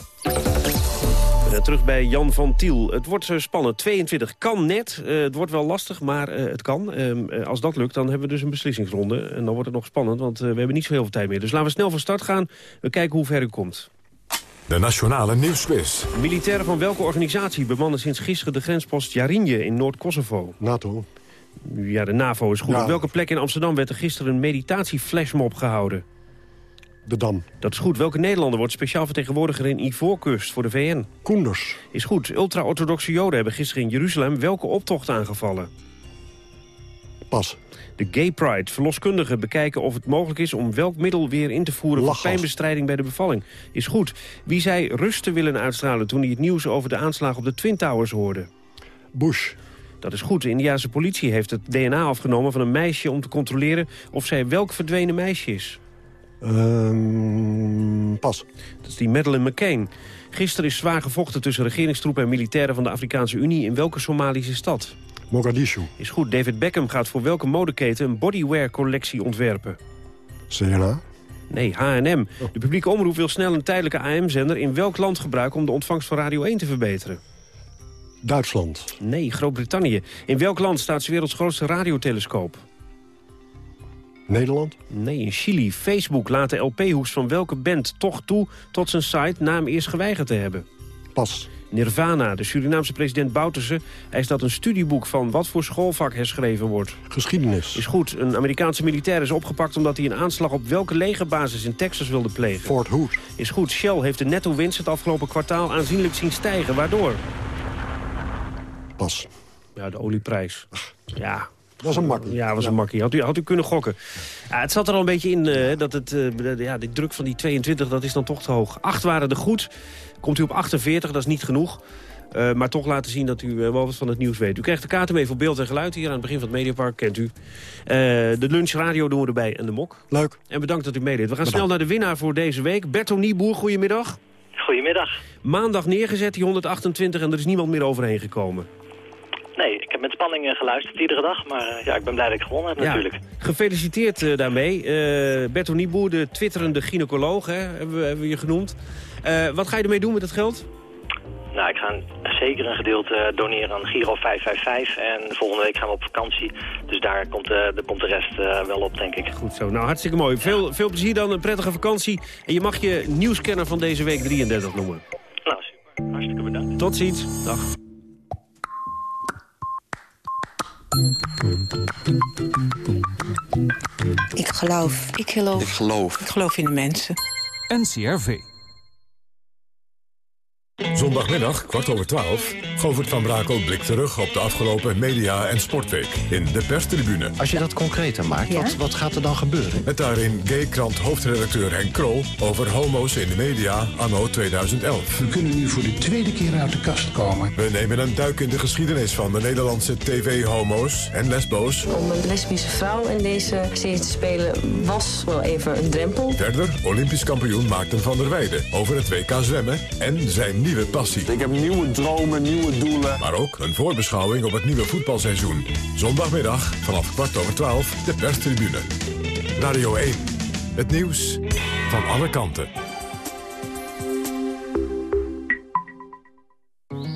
Uh, terug bij Jan van Tiel. Het wordt uh, spannend. 22 kan net. Het wordt wel lastig, maar het kan. Ehm, als dat lukt, dan hebben we dus een beslissingsronde. En dan wordt het nog spannend, want we hebben niet zo heel veel tijd meer. Dus laten we snel van start gaan. We kijken hoe ver u komt. De Nationale Nieuwsquiz. Militairen van welke organisatie bemannen sinds gisteren de grenspost Jarinje in Noord-Kosovo? NATO. Ja, de NAVO is goed. Ja. Op welke plek in Amsterdam werd er gisteren een meditatieflashmob gehouden? De Dam. Dat is goed. Welke Nederlander wordt speciaal vertegenwoordiger in Ivoorkust voor de VN? Koenders. Is goed. Ultra-orthodoxe joden hebben gisteren in Jeruzalem welke optocht aangevallen? Pas. De Gay Pride. Verloskundigen bekijken of het mogelijk is om welk middel weer in te voeren... voor pijnbestrijding bij de bevalling. Is goed. Wie zei rust te willen uitstralen toen hij het nieuws over de aanslag op de Twin Towers hoorde? Bush. Dat is goed. De Indiase politie heeft het DNA afgenomen van een meisje... om te controleren of zij welk verdwenen meisje is. Um, pas. Dat is die Madeleine McCain. Gisteren is zwaar gevochten tussen regeringstroepen en militairen van de Afrikaanse Unie... in welke Somalische stad? Mogadishu. Is goed. David Beckham gaat voor welke modeketen een bodywear-collectie ontwerpen? CNA? Nee, H&M. De publieke omroep wil snel een tijdelijke AM-zender in welk land gebruiken... om de ontvangst van Radio 1 te verbeteren? Duitsland. Nee, Groot-Brittannië. In welk land staat 's werelds grootste radiotelescoop? Nederland? Nee, in Chili. Facebook laat de LP-hoes van welke band toch toe tot zijn site na hem eerst geweigerd te hebben? Pas. Nirvana, de Surinaamse president Bouterse, eist dat een studieboek van wat voor schoolvak herschreven wordt. Geschiedenis. Is goed. Een Amerikaanse militair is opgepakt omdat hij een aanslag op welke legerbasis in Texas wilde plegen. Fort Hood. Is goed. Shell heeft de netto-winst het afgelopen kwartaal aanzienlijk zien stijgen. Waardoor? Pas. Ja, de olieprijs. Ja, was een makkie. Ja, was een makkie. Had u, had u kunnen gokken. Ja, het zat er al een beetje in uh, dat het, uh, ja, de druk van die 22, dat is dan toch te hoog. Acht waren er goed. Komt u op 48, dat is niet genoeg. Uh, maar toch laten zien dat u wel wat van het nieuws weet. U krijgt de kaarten mee voor beeld en geluid hier aan het begin van het Mediapark, kent u. de lunchradio doen we erbij en de mok. Leuk. En bedankt dat u meedeed. We gaan snel naar de winnaar voor deze week. Berto Nieboer, goedemiddag. Goedemiddag. Maandag neergezet, die 128, en er is niemand meer overheen gekomen. Nee, ik heb met spanning geluisterd iedere dag. Maar uh, ja, ik ben blij dat ik gewonnen heb ja. natuurlijk. Gefeliciteerd uh, daarmee. Berto Nieboer, de twitterende gynaecoloog, hè, hebben, we, hebben we je genoemd. wat ga je ermee doen met het geld? Nou, ik ga zeker een gedeelte doneren aan Giro 555. En volgende week gaan we op vakantie. Dus daar komt, de, komt de rest wel op, denk ik. Goed zo. Nou, hartstikke mooi. Veel, veel plezier dan, een prettige vakantie. En je mag je nieuwscanner van deze week 33 noemen. Nou, super. Hartstikke bedankt. Tot ziens. Dag. Ik geloof. Ik geloof. Ik geloof. Ik geloof in de mensen. NCRV. Zondagmiddag, kwart over twaalf. Govert van Brakel blikt terug op de afgelopen media- en sportweek in de perstribune. Als je dat concreter maakt, wat, wat gaat er dan gebeuren? Met daarin Gay-krant hoofdredacteur Henk Krol over homo's in de media anno 2011. We kunnen nu voor de tweede keer uit de kast komen. We nemen een duik in de geschiedenis van de Nederlandse tv-homo's en lesbo's. Om een lesbische vrouw in deze serie te spelen was wel even een drempel. Verder Olympisch kampioen Maarten van der Weijden over het WK zwemmen en zijn nieuwe passie. Ik heb nieuwe dromen, nieuwe doelen. Maar ook een voorbeschouwing op het nieuwe voetbalseizoen. Zondagmiddag vanaf kwart over twaalf de perstribune. Radio 1. Het nieuws van alle kanten.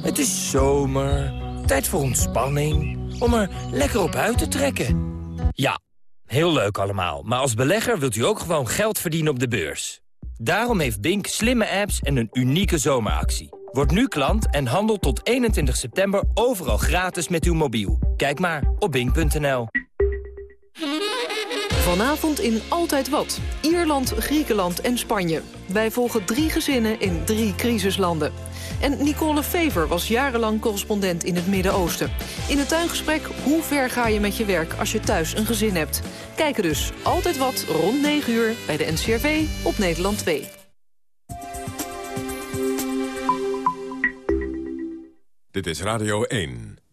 Het is zomer, tijd voor ontspanning, om er lekker op uit te trekken. Ja, heel leuk allemaal, maar als belegger wilt u ook gewoon geld verdienen op de beurs. Daarom heeft Bink slimme apps en een unieke zomeractie. Word nu klant en handel tot 21 september overal gratis met uw mobiel. Kijk maar op bink.nl. Vanavond in Altijd Wat. Ierland, Griekenland en Spanje. Wij volgen drie gezinnen in drie crisislanden. En Nicole Fever was jarenlang correspondent in het Midden-Oosten. In het tuingesprek hoe ver ga je met je werk als je thuis een gezin hebt. Kijken dus Altijd Wat rond 9 uur bij de NCRV op Nederland 2. Dit is Radio 1.